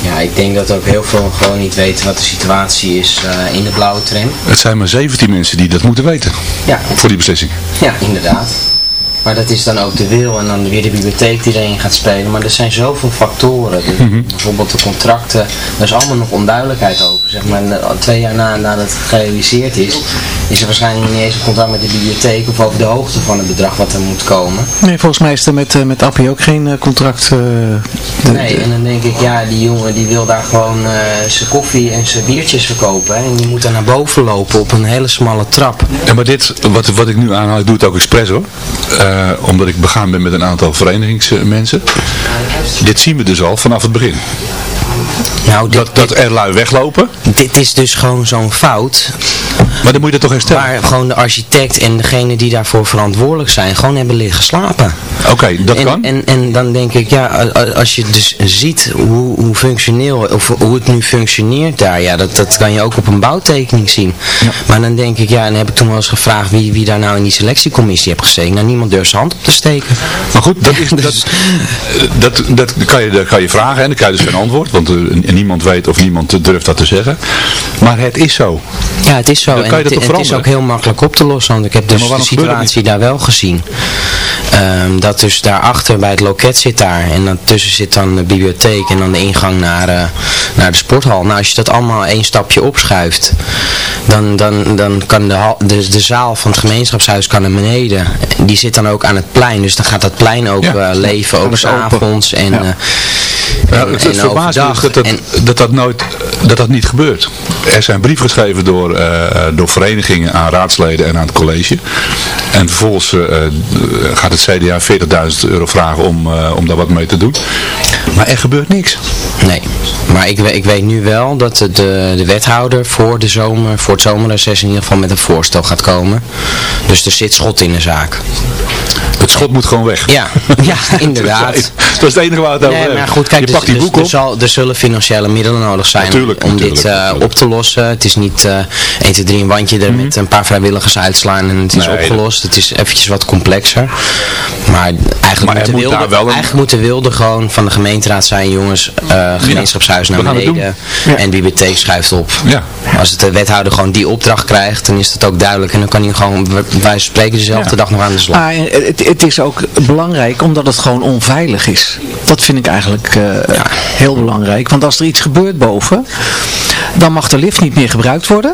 Ja, ik denk dat ook heel veel gewoon niet weten wat de situatie is eh, in de blauwe tram. Het zijn maar 17 mensen die dat moeten weten Ja, voor die beslissing. ja, inderdaad. Maar dat is dan ook de wil en dan weer de bibliotheek die erin gaat spelen. Maar er zijn zoveel factoren. Dus Bijvoorbeeld de contracten, daar is allemaal nog onduidelijkheid over. Zeg maar, En, eh, twee jaar na, nadat het gerealiseerd is, is er waarschijnlijk niet eens een contract met de bibliotheek of over de hoogte van het bedrag wat er moet komen. Nee, volgens mij is er met, eh, met Appie ook geen eh, contract. eh, de- Nee, en dan denk ik, ja, die jongen die wil daar gewoon eh, zijn koffie en zijn biertjes verkopen. Hè, en die moet daar naar boven lopen op een hele smalle trap. Ja, maar dit, wat, wat ik nu aanhaal, ik doe het ook expres hoor. Eh, omdat ik begaan ben met een aantal verenigingsmensen. Dit zien we dus al vanaf het begin. Nou, dit, Dat, dat er lui weglopen, dit is dus gewoon zo'n fout maar dan moet je dat toch herstellen. waar gewoon de architect en degene die daarvoor verantwoordelijk zijn gewoon hebben liggen slapen. Oké, dat en, kan. En, en dan denk ik, ja, als je dus ziet hoe, hoe functioneel, of hoe het nu functioneert daar, ja, dat, dat kan je ook op een bouwtekening zien. Maar dan denk ik, ja, en dan heb ik toen wel eens gevraagd wie, wie daar nou in die selectiecommissie heeft gezeten. Nou, niemand durft zijn hand op te steken. Maar goed, dat, is, Dus- dat, dat, dat kan, je, dat kan je vragen en dan krijg je dus geen antwoord. Want eh, niemand weet of niemand durft dat te zeggen. Maar het is zo. Ja, het is zo. Dan kan je en het is ook heel makkelijk op te lossen. Want ik heb dus de situatie daar wel gezien. Ehm, dat dus daarachter bij het loket zit daar. En dan tussen zit dan de bibliotheek en dan de ingang naar, eh, naar de sporthal. Nou, als je dat allemaal één stapje opschuift. Dan, dan, dan kan de, hal- de, de zaal van het gemeenschapshuis kan naar beneden. Die zit dan ook aan het plein. Dus dan gaat dat plein ook Ja. eh, leven. Ook s'avonds en, Ja. eh, Het het verbaast me dat dat, En- dat dat nooit dat dat niet gebeurt. Er zijn brieven geschreven door, eh, door verenigingen aan raadsleden en aan het college. En vervolgens eh, eh, gaat het CDA 40.000 euro vragen om, om daar wat mee te doen. Maar er gebeurt niks. Nee, maar ik, ik weet nu wel dat de, de, de wethouder voor de zomer, voor het zomerreces in ieder geval met een voorstel gaat komen. Dus er zit schot in de zaak. Het schot moet gewoon weg. Ja, ja inderdaad. Dat is het enige waar we het over Nee, maar goed, kijk, je dus, die dus- boek er, op. zal, er zullen financiële middelen nodig zijn Natuurlijk, om natuurlijk, dit eh, op te lossen. Het is niet eh 1, 2, 3 een wandje er met een paar vrijwilligers uitslaan en het is Nee, opgelost. Het is eventjes wat complexer. Maar eigenlijk, Maar er moet, de wilde, een- eigenlijk moet de wilde gewoon van de gemeenteraad zijn, jongens, eh, gemeenschapshuis naar beneden Ja. en bibliotheek schuift op. Ja. Als het de wethouder gewoon die opdracht krijgt, dan is dat ook duidelijk. En dan kan hij gewoon, van spreken, dezelfde Ja. dag nog aan de slag. Maar eh, het, het is ook belangrijk omdat het gewoon onveilig is. Dat vind ik eigenlijk eh, heel belangrijk. Want als er iets gebeurt boven, dan mag de lift niet meer gebruikt worden.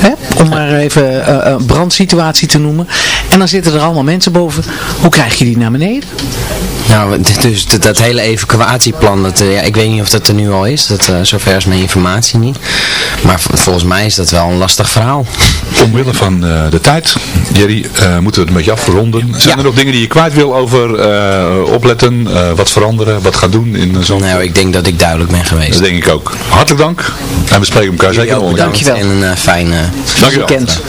Hè? Om maar even een brandsituatie te noemen. En dan zitten er allemaal mensen boven. Hoe krijg je die naar beneden? Nou, dus dat hele evacuatieplan, dat, eh, ja, ik weet niet of dat er nu al is. Dat, eh, zover is mijn informatie niet. Maar volgens mij is dat wel een lastig verhaal. Omwille van eh, de tijd, Jerry, eh, moeten we het een beetje afronden. Zijn Ja. er nog dingen die je kwijt wil over eh, opletten, eh, wat veranderen, wat gaan doen in zo'n... Nou, ik denk dat ik duidelijk ben geweest. Dat denk ik ook. Hartelijk dank. En we spreken elkaar zeker Jullie nog Dankjewel. En een fijne... Weekend.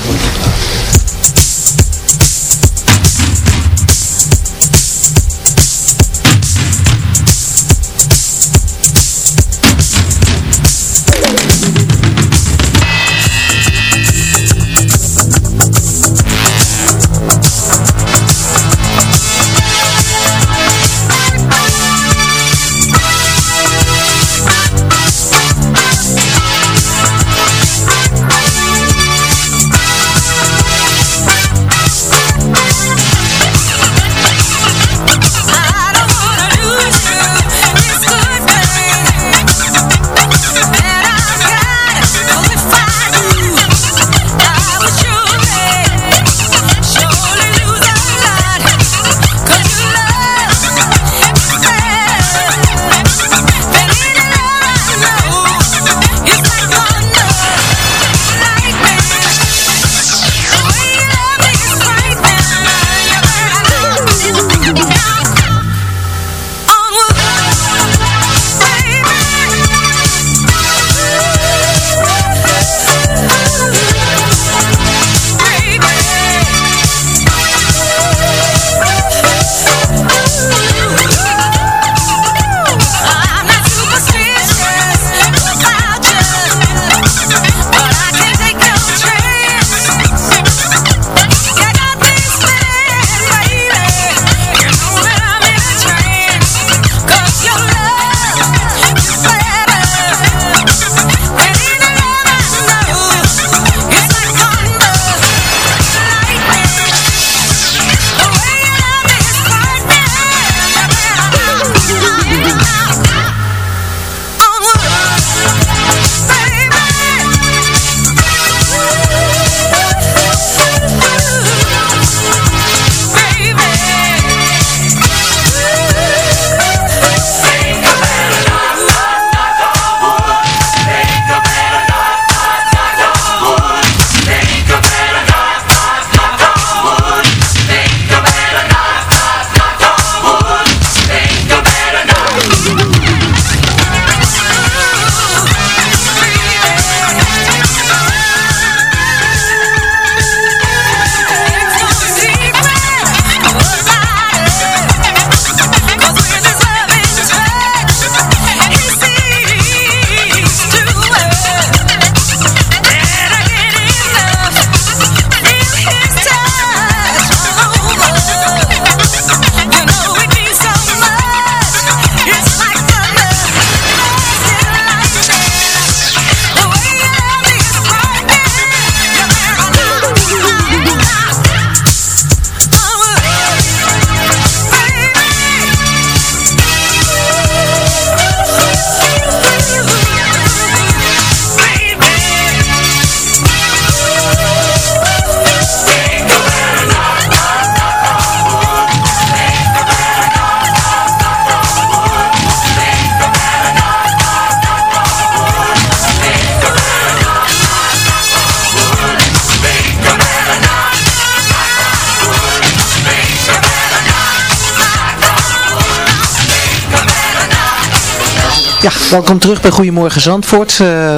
Welkom terug bij Goedemorgen Zandvoort. Eh,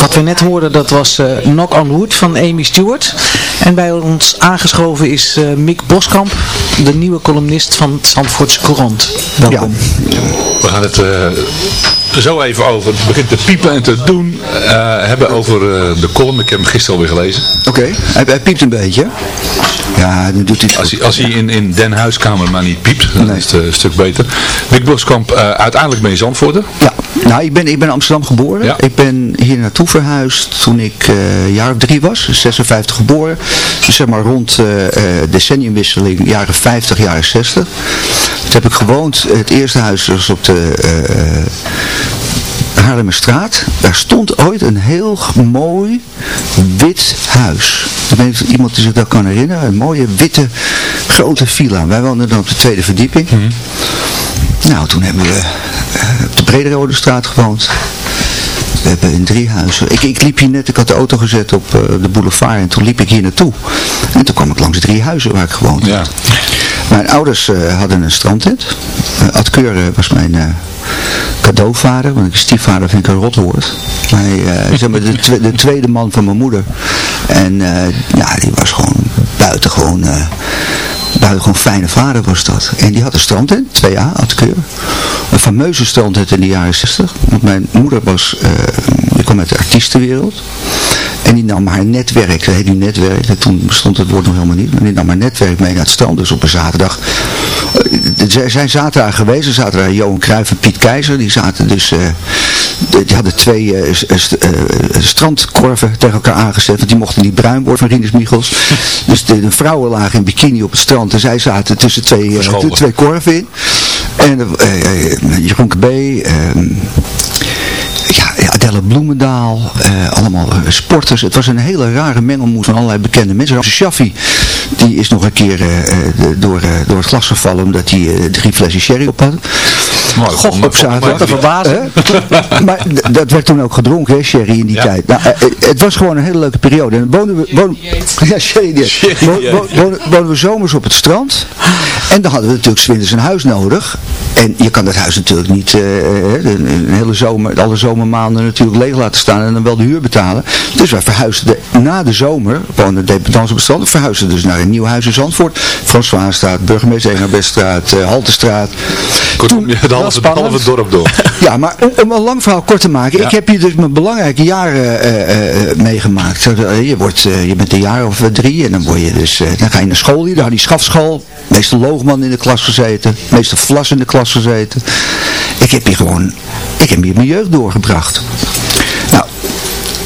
wat we net hoorden, dat was eh, Knock on Wood van Amy Stewart. En bij ons aangeschoven is eh, Mick Boskamp, de nieuwe columnist van het Zandvoortse Courant. Welkom. We gaan het eh, zo even over, het begint te piepen en te doen, eh, hebben over eh, de column. Ik heb hem gisteren alweer gelezen. Oké, hij, hij piept een beetje. Ja, dan doet hij Als hij, als hij in, in Den Huiskamer maar niet piept, dan Nee. is het een stuk beter. Mick Boskamp, eh, uiteindelijk ben je Zandvoorter. Ja, nou ik ben, ik ben in Amsterdam geboren. Ja. Ik ben hier naartoe verhuisd toen ik eh, jaar of drie was. 56 geboren. Dus zeg maar rond eh, decenniumwisseling jaren 50, jaren 60. Toen heb ik gewoond. Het eerste huis was op de Haarlemmerstraat. Daar stond ooit een heel mooi wit huis. Ik weet niet iemand die zich dat kan herinneren. Een mooie witte grote villa. Wij woonden dan op de tweede verdieping. Nou, toen hebben we eh, op de Brederode straat gewoond. We hebben in drie huizen. Ik, ik liep hier net, ik had de auto gezet op eh, de boulevard en toen liep ik hier naartoe. En toen kwam ik langs drie huizen waar ik gewoond had. Ja. Mijn ouders eh, hadden een strandtent. Uh, Ad Keur eh, was mijn cadeauvader, want ik stiefvader vind ik een rotwoord. Hij, zeg maar, de, de tweede man van mijn moeder. En ja, die was gewoon buitengewoon, eh buitengewoon fijne vader was dat. En die had een strandtent, 2A, Ad Keur. Een fameuze strandtent in de jaren 60. Want mijn moeder was, eh, die kwam uit de artiestenwereld. En die nam haar netwerk, dat heet nu netwerk, en toen bestond het woord nog helemaal niet, maar die nam haar netwerk mee naar het strand, dus op een zaterdag. Eh, Er zijn zaterdag geweest, er zaten daar Johan Cruijff en Piet Keizer, die zaten dus, eh, die hadden twee eh, st- st- eh, strandkorven tegen elkaar aangezet, want die mochten niet bruin worden van Rinus Michels. dus de, de vrouwen lagen in bikini op het strand en zij zaten tussen twee, eh, twee korven in. En eh, eh, Jeroen KB, ehm, ja, Adelle Bloemendaal, eh, allemaal eh, sporters. Het was een hele rare mengelmoes van allerlei bekende mensen. Shaffi, die is nog een keer eh, door, door het glas gevallen omdat hij drie flessen sherry op had. Goh, vond- op zaterdag. Hè? maar dat werd toen ook gedronken, hè, sherry in die Ja. tijd. Nou, eh, eh, het was gewoon een hele leuke periode. En dan woonden we, woonden, ja, sherry dieet. Sherry Wo- dieet. wo- woonden, woonden we zomers op het strand. En dan hadden we natuurlijk 's winters een huis nodig. En je kan dat huis natuurlijk niet eh, eh, een, hele zomer, alle zomermaanden natuurlijk leeg laten staan en dan wel de huur betalen. Dus wij verhuisden de- na de zomer, woonde de dependance op het strand, verhuisden dus naar een nieuw huis in Zandvoort. Françoisstraat, Burgemeester Engelbertstraat, eh Haltestraat. Kortom, je het dorp door. Ja, maar om, om een lang verhaal kort te maken. Ja. Ik heb hier dus mijn belangrijke jaren eh, eh, meegemaakt. Eh, Je, wordt, je bent een jaar of drie en dan, word je dus, dan ga je naar school hier. Daar had die schafschool. Meestal loogman in de klas gezeten. Meestal vlas in de klas gezeten. Ik heb hier gewoon, ik heb hier mijn jeugd doorgebracht. Nou,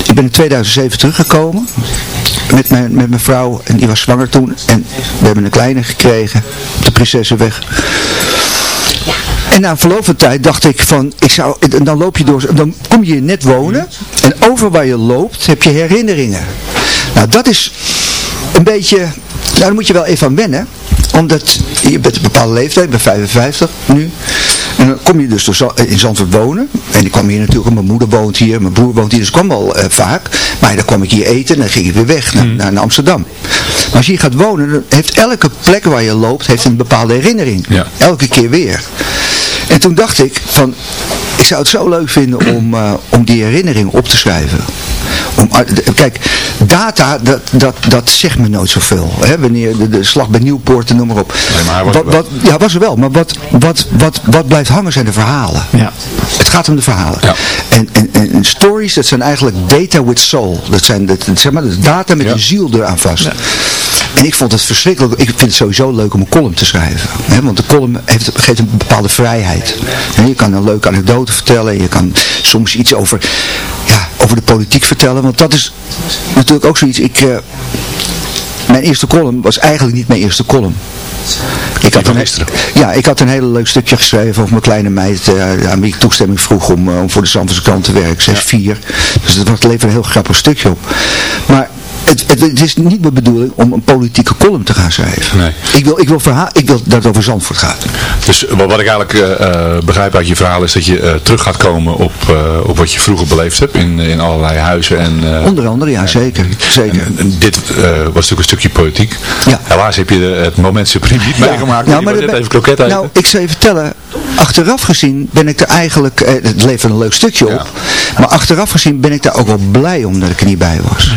ik ben in 2007 teruggekomen met mijn, met mijn vrouw en die was zwanger toen. En we hebben een kleine gekregen op de Prinsessenweg. En na verloop van tijd dacht ik van, ik zou, en dan loop je door, dan kom je hier net wonen en over waar je loopt heb je herinneringen. Nou dat is een beetje, nou daar moet je wel even aan wennen, omdat je bent een bepaalde leeftijd, ik ben 55 nu. En dan kom je dus door in Zandvoort wonen. En ik kwam hier natuurlijk, mijn moeder woont hier, mijn broer woont hier, dus ik kwam wel eh, vaak. Maar dan kwam ik hier eten en dan ging ik weer weg naar, naar, naar Amsterdam. Maar als je hier gaat wonen, dan heeft elke plek waar je loopt, heeft een bepaalde herinnering. Ja. Elke keer weer. En toen dacht ik van, ik zou het zo leuk vinden om, eh, om die herinnering op te schrijven. Om, eh, kijk, data, dat, dat, dat zegt me nooit zoveel. Hè? Wanneer de, de slag bij Nieuwpoort en noem maar op. Nee, maar was wat, ja, was er wel. Maar wat, wat, wat, wat blijft hangen zijn de verhalen. Ja. Het gaat om de verhalen. Ja. En, en, en, stories, dat zijn eigenlijk data with soul. Dat zijn de, zeg maar, de data met Ja. een ziel eraan vast. En ik vond het verschrikkelijk. Ik vind het sowieso leuk om een column te schrijven. Hè? Want de column heeft, geeft een bepaalde vrijheid. Hè? Je kan een leuke anekdote vertellen. Je kan soms iets over, ja, over de politiek vertellen. Want dat is natuurlijk ook zoiets. Ik, eh, mijn eerste column was eigenlijk niet mijn eerste column. Ik had, een, ja, ik had een hele leuk stukje geschreven over mijn kleine meid, aan wie ik toestemming vroeg om, eh, om voor de Zandvoortse krant te werken. Zij is vier. Dus dat was- leverde een heel grappig stukje op. Maar het, het, het is niet mijn bedoeling om een politieke column te gaan schrijven. Nee. Ik, wil, ik, wil verhaal, ik wil dat het over Zandvoort gaat. Dus wat ik eigenlijk eh, eh, begrijp uit je verhaal is dat je eh, terug gaat komen op, eh, op wat je vroeger beleefd hebt in, in allerlei huizen. En, eh, Onder andere, ja, zeker. zeker. en, en dit eh, was natuurlijk een stukje politiek. Ja. Helaas heb je de- het moment supreme niet meegemaakt. Ja, je maar dat ben- even kroket eten. Nou, ik zal je vertellen, achteraf gezien ben ik er eigenlijk, het levert een leuk stukje op, maar achteraf gezien ben ik daar ook wel blij om dat ik er niet bij was.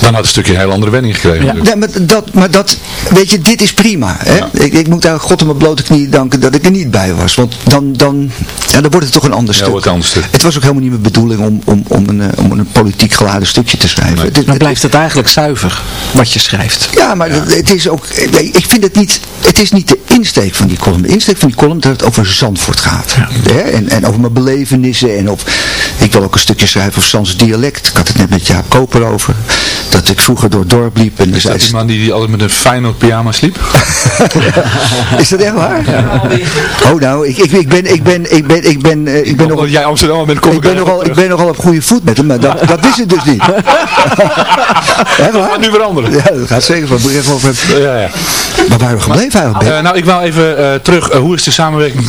Dan had het stukje een heel andere wending gekregen. Ja. natuurlijk. maar, dat, maar dat, weet je, dit is prima. Hè? Ik, ik moet eigenlijk God op mijn blote knie danken dat ik er niet bij was. Want dan, dan, ja, dan wordt het toch een ander Ja, stuk. wordt een ander stuk. Het was ook helemaal niet mijn bedoeling om, om, om, een, eh, om een politiek geladen stukje te schrijven. Het is- Dan blijft het eigenlijk zuiver, wat je schrijft. ja, maar het is ook, nee, ik vind het niet, het is niet de insteek van die column. De insteek van die column dat het over Zandvoort gaat. Hè? En, en over mijn belevenissen en op, ik wil ook een stukje schrijven over Zands dialect. Ik had het net met Jaap Koper over. Dat ik vroeger door het dorp liep en Is zei dat die man die, die altijd met een Feyenoord pyjama sliep? Is dat echt waar? Oh nou, ik, ik, ik ben, ik ben, ik ben, ik ben, eh, ik ben nog... Jij Amsterdam bent, kom Ik ben, nogal, ik ben nogal op goede voet met hem, maar dat, dat is het dus niet. Echt waar? gaat nu veranderen. Ja, dat gaat zeker van. Ik over hebben. Ja, ja. Maar waar we gebleven eigenlijk? Ben? Eh, nou, ik wou even eh, terug. Hoe is de samenwerking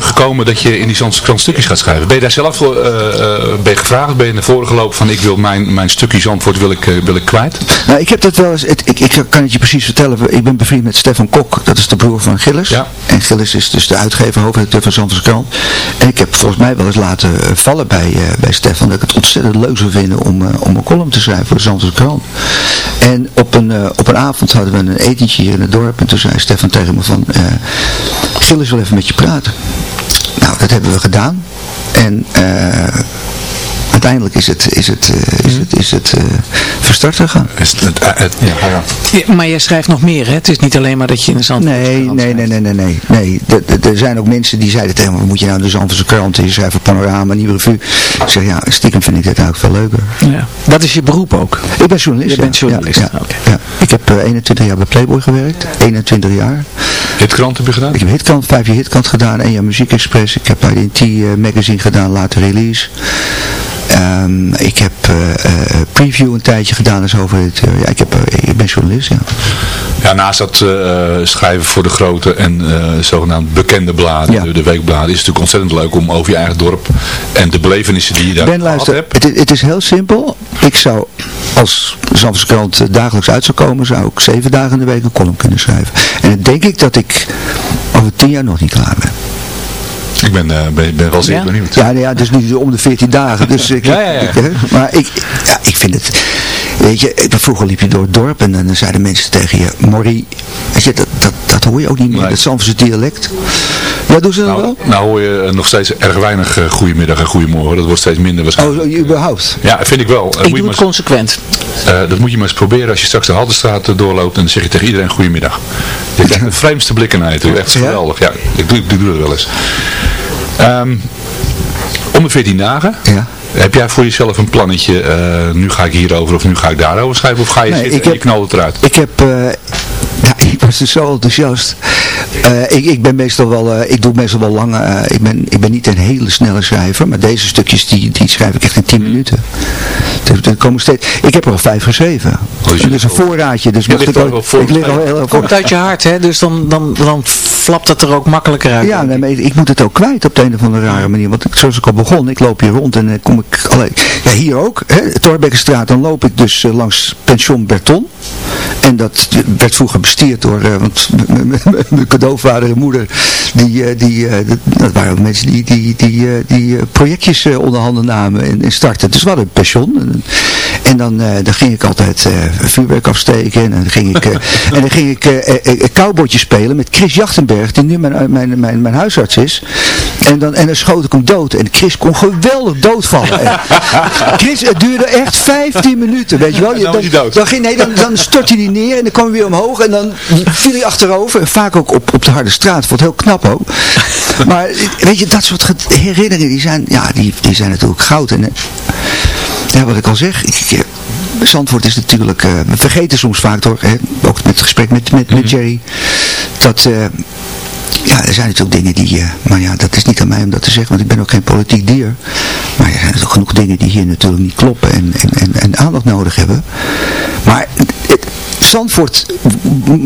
gekomen dat je in die Zandse stukjes gaat schrijven? Ben je daar zelf voor eh, eh, ben je gevraagd? Ben je naar voren gelopen van ik wil mijn, mijn stukje Zandvoort wil ik, eh, wil kwijt? Nou, ik heb dat wel eens, het, ik, ik kan het je precies vertellen. Ik ben bevriend met Stefan Kok, dat is de broer van Gillis. Ja. En Gillis is dus de uitgever, hoofdredacteur van Zandvoorts Krant. En ik heb volgens mij wel eens laten eh, vallen bij, eh, bij Stefan dat ik het ontzettend leuk zou vinden om, eh, om een column te schrijven voor de Zandvoorts Krant. En op een, op een avond hadden we een etentje hier in het dorp en toen zei Stefan tegen me van, Gillis wil even met je praten. Nou, dat hebben we gedaan. En uiteindelijk is het, is het, eh, is het, is het eh, verstart gegaan. Is het, eh, het- ja, maar jij schrijft nog meer, hè? Het is niet alleen maar dat je in de zand. Nee, nee, nee, nee, nee, nee. nee. Er- zijn ook mensen die zeiden tegen me, wat moet je nou in de Zandvoortse krant, je schrijft een panorama, nieuwe revue. Ik zeg, ja, stiekem vind ik dit eigenlijk veel leuker. Ja. Dat is je beroep ook. Ik ben journalist. Je ja. bent journalist, Ja, ja, oké. ja. Ik heb eh, 21 jaar bij Playboy gewerkt. 21 jaar. Hitkrant heb je gedaan? Ik heb Hitkant, vijf jaar Hitkant gedaan, één jaar Muziek Express. Ik heb bij de NT eh, magazine gedaan, later release. Ehm, ik heb eh, preview een tijdje gedaan als hoofdredacteur. Ja, ik, heb, ik ben journalist, ja. Ja, naast dat schrijven voor de grote en zogenaamd bekende bladen, Ja. de, de weekbladen, is het natuurlijk ontzettend leuk om over je eigen dorp en de belevenissen die je daar Ben, luister, hebt. het, is- het is heel simpel. Ik zou, als Zandvoortse krant dagelijks uit zou komen, zou ik zeven dagen in de week een column kunnen schrijven. En dan denk ik dat ik over tien jaar nog niet klaar ben. Ik ben, eh, ben, ben wel zeer Ja? benieuwd. Ja, ja, dus niet om de 14 dagen. Dus ik, Ja, ja, ja. ik, hè, maar ik, ja, ik vind het, weet je, ik- vroeger liep je door het dorp en dan zeiden mensen tegen je, Morrie, weet je, dat, dat, dat hoor je ook niet meer, Nee. dat Zandvoortse dialect. Ja, doen ze dat Nou, wel? nou hoor je eh, nog steeds erg weinig uh, goedemiddag en goedemorgen. Dat wordt steeds minder waarschijnlijk. Oh, überhaupt? Ja, vind ik wel. Eh, Ik moet doe het consequent. eh, dat moet je maar eens proberen als je straks de Haldenstraat eh, doorloopt en dan zeg je tegen iedereen goedemiddag. Je krijgt de vreemdste blikken naar je toe. Echt geweldig. Ja, ik doe, ik doe dat wel eens. Ehm, om de 14 dagen. Ja. Heb jij voor jezelf een plannetje, eh, nu ga ik hierover of nu ga ik daarover schrijven? Of ga je Nee, zitten ik en je knalt het eruit? Ik heb, eh, ja, ik was dus zo enthousiast. Eh, ik, ik ben meestal wel, ik doe meestal wel lange, ik, ben, ik ben niet een hele snelle schrijver, maar deze stukjes die, die schrijf ik echt in 10 minuten. Er komen steeds, ik heb er al vijf geschreven. Oh, je dat is een voorraadje, dus je mocht ligt ik al ook- wel voor ik lig al heel. Komt uit je hart, hè? Dus dan, dan, dan flapt het er ook makkelijker uit. Ja, nee, maar ik moet het ook kwijt op de een of andere rare manier. Want ik, zoals ik al begon, ik loop hier rond en dan kom ik alleen. Ja, hier ook, hè, Torbekkenstraat, dan loop ik dus eh, langs pension Berton. En dat werd vroeger bestierd door, eh, want mijn cadeauvader en moeder, die, eh, die, eh, dat- dat waren ook mensen die, die, die, eh, die eh, projectjes eh, onder handen namen en, en startten. Dus we hadden een pension. En, dan, eh, dan ging ik altijd eh, vuurwerk afsteken en dan ging ik, eh, en dan ging ik cowboytje spelen met Chris Jachtenberg, die nu mijn, mijn, mijn, mijn huisarts is. En dan, en dan schoot ik hem dood. En Chris kon geweldig doodvallen. En Chris, het duurde echt 15 minuten, weet je wel. Je- dan hij dood. Dan, ging, nee, dan, dan stortte hij neer en dan kwam hij weer omhoog. En dan viel hij achterover. Vaak ook op, op de harde straat. Vond heel knap ook. Maar weet je, dat soort ge- herinneringen, die zijn, ja, die, die zijn natuurlijk goud. En ja, wat ik al zeg, ik, ik, Zandvoort is natuurlijk, eh, we vergeten soms vaak door, hè, ook met het gesprek met, met, met Jerry, dat... eh, ja, er zijn natuurlijk dingen die, eh, maar ja, dat is niet aan mij om dat te zeggen, want ik ben ook geen politiek dier. Maar er zijn genoeg dingen die hier natuurlijk niet kloppen en, en, en, en aandacht nodig hebben. Maar het, Zandvoort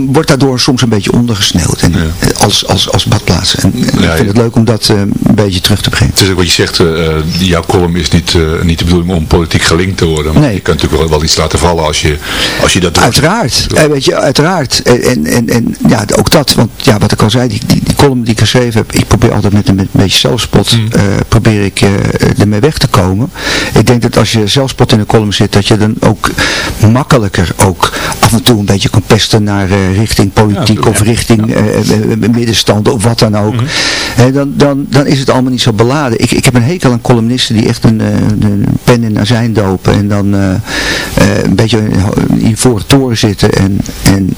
wordt daardoor soms een beetje ondergesneeuwd. En, eh, als, als, als badplaats. En, en ik vind het leuk om dat eh, een beetje terug te brengen. Het is ook wat je zegt, jouw column is niet, niet de bedoeling om politiek gelinkt te worden. Maar je kan natuurlijk wel, wel iets laten vallen als je, als je dat doet. Uiteraard, weet je, uiteraard. En, en, en, en ja, ook dat, want ja, wat ik al zei, die, die, die column die ik geschreven heb, ik probeer altijd met een, met een beetje zelfspot, Mm. eh, probeer ik eh, ermee weg te komen. Ik denk dat als je zelfspot in een column zit, dat je dan ook makkelijker ook af en toe een beetje kan pesten naar richting politiek of richting middenstanden of wat dan ook. Hè, dan, dan, dan is het allemaal niet zo beladen. Ik, ik heb een hekel aan columnisten die echt een, een pen in azijn dopen en dan een beetje in- in voor het toren zitten en, en,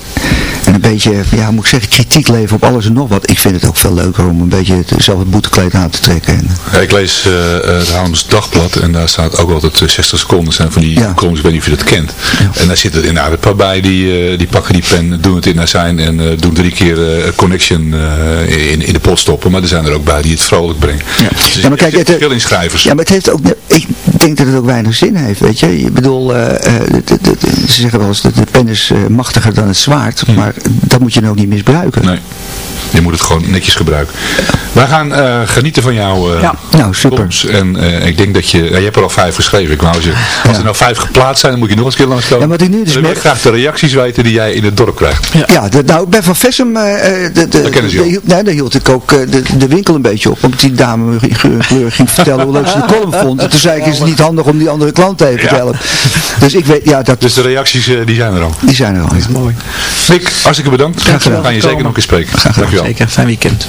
en een beetje, ja, moet ik zeggen, kritiek leveren op alles en nog wat. Ik vind het ook veel leuker om een beetje het, zelf het boetekleed aan te trekken. En, Ja, ik lees eh, eh, het Haarlems Dagblad en daar staat ook altijd eh, 60 seconden zijn van die columns, ik weet niet of je dat kent. En daar zitten inderdaad een paar bij die, eh, die pakken die pen, doen het in azijn en eh, doen drie keer eh, connection eh, in, in de pot stoppen. Maar er zijn er ook bij die het vrolijk brengen. Ja. Dus Ja, maar kijk, het, veel in schrijvers. Ja, maar het heeft ook, ik denk dat het ook weinig zin heeft, weet je. Ik bedoel, eh, eh, de- de- de- ze zeggen wel eens dat de pen is eh, machtiger dan het zwaard, maar dat moet je nou ook niet misbruiken. Nee. Je moet het gewoon netjes gebruiken. Wij gaan genieten van jouw eh Ja, nou, super. columns. En ik denk dat je... Ja, je hebt er al vijf geschreven. Ik wou zeggen, als er nou vijf geplaatst zijn, dan moet je nog eens een keer langskomen. Ja, wat ik nu dus Dan wil ik graag de reacties weten die jij in het dorp krijgt. Ja, de, nou, ik ben van Vessem, de, de, Dat kennen ze de- hield- nee, daar hield ik ook de, de winkel een beetje op. Omdat die dame me kleurig ging vertellen hoe leuk ze de column vond. En toen zei ik, is het niet handig om die andere klant even te helpen. Dus ik weet, ja, dat, Dus de reacties eh, die zijn er al. die zijn er al. Mooi. Nick, hartstikke bedankt. Graag gedaan. We gaan je zeker nog een keer spreken. Dankjewel. Zeker, fijn weekend.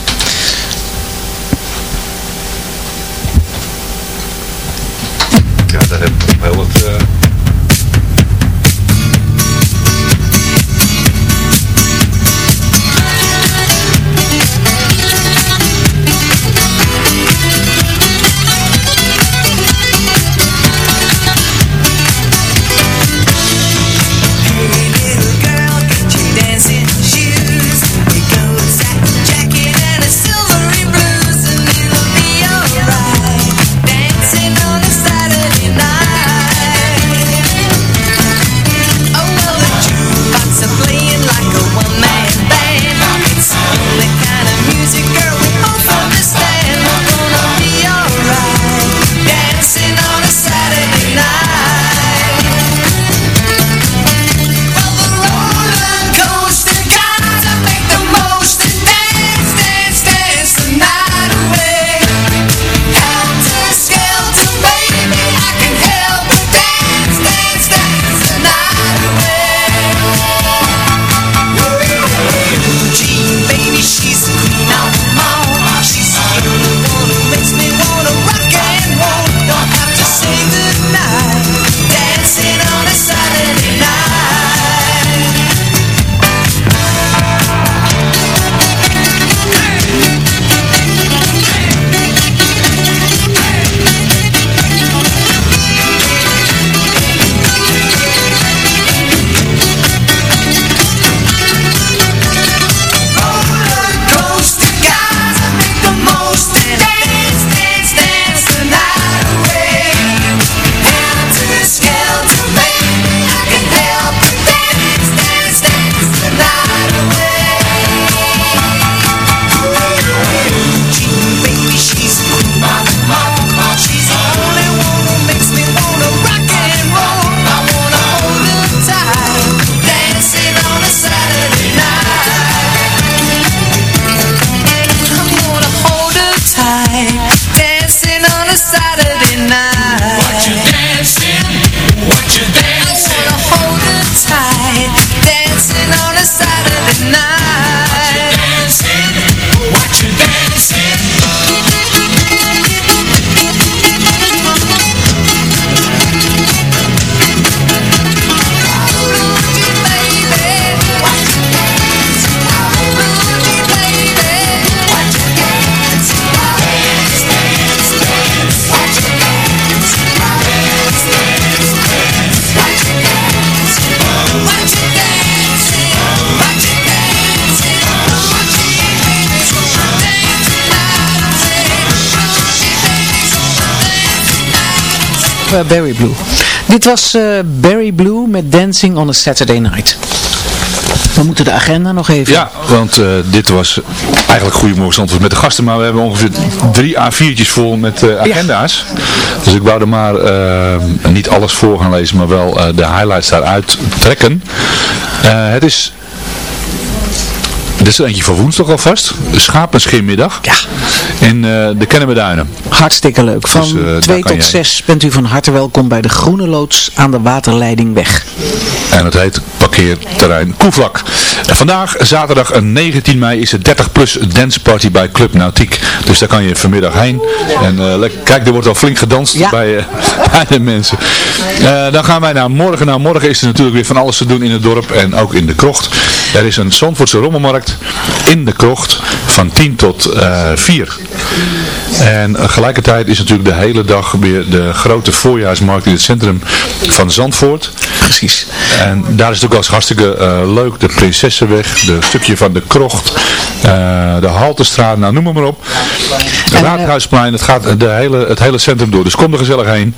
Eh, Barry Blue. Dit was eh, Barry Blue met Dancing on a Saturday Night. We moeten de agenda nog even. Ja, want eh, dit was eigenlijk Goedemorgen Zandvoort met de gasten, maar we hebben ongeveer drie A4'tjes vol met agenda's. Dus ik wou er maar niet alles voor gaan lezen, maar wel de highlights daaruit trekken. Het is... Dit is eentje voor woensdag alvast. Schapenschinmiddag. Ja. In eh, de Kennemerduinen. Hartstikke leuk. Van Dus, eh, 2 tot jij- 6 bent u van harte welkom bij de Groene Loods aan de Waterleidingweg. En het heet parkeerterrein Koevlak. En vandaag, zaterdag eh, 19 mei, is het 30 plus dance party bij Club Nautiek. Dus daar kan je vanmiddag heen. En eh, kijk, er wordt al flink gedanst Ja. bij, eh, bij de mensen. Eh, dan gaan wij naar morgen. Nou, morgen is er natuurlijk weer van alles te doen in het dorp en ook in de krocht. Er is een Zandvoortse rommelmarkt in de krocht van 10 tot eh 4. En eh, gelijkertijd is natuurlijk de hele dag weer de grote voorjaarsmarkt in het centrum van Zandvoort. Precies. En daar is het ook wel eens hartstikke eh, leuk. De Prinsessenweg, de stukje van de krocht, eh, de Haltestraat, nou noem maar, maar op. Het En, eh, Raadhuisplein, het gaat de hele, het hele centrum door. Dus kom er gezellig heen.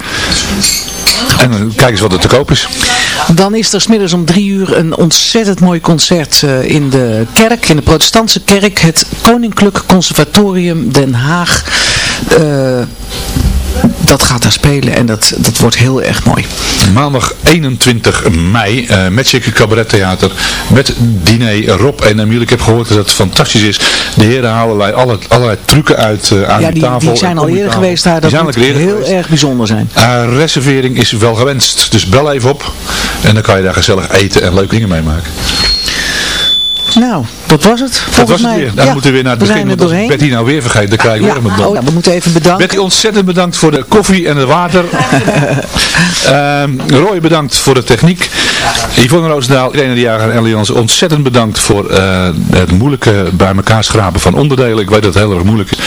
En kijk eens wat er te koop is. Dan is er smiddags om drie uur een ontzettend mooi concert eh, in de kerk, in de protestantse kerk, het Koninklijk Conservatorium Den Haag. Eh, dat gaat daar spelen en dat, dat wordt heel erg mooi. Maandag 21 mei, eh Magic Cabaret Theater met diner Rob en Emiel. Ik heb gehoord dat het fantastisch is. De heren halen allerlei, alle, allerlei trucken uit eh, aan ja, die die, tafel. die zijn al eerder geweest daar. Die Dat zijn moet heel geweest. erg bijzonder zijn. Uh, reservering is wel gewenst, dus bel even op en dan kan je daar gezellig eten en leuke dingen meemaken. Nou, dat was het. Dat Volgens was het mij. weer. Dan Ja, moeten we weer naar het begin, er doorheen. Betty nou weer vergeet, dan krijg ik Ja, weer een oh, we moeten even bedanken. Betty, ontzettend bedankt voor de koffie en het water. Ehm Roy, bedankt voor de techniek. Yvonne Roosendaal, Irene de Jager en Elians, ontzettend bedankt voor eh, het moeilijke bij elkaar schrapen van onderdelen. Ik weet dat het heel erg moeilijk is.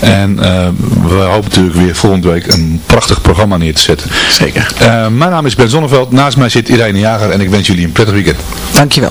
En eh, we hopen natuurlijk weer volgende week een prachtig programma neer te zetten. Zeker. Eh, mijn naam is Ben Zonneveld, naast mij zit Irene Jager en ik wens jullie een prettig weekend. Dankjewel.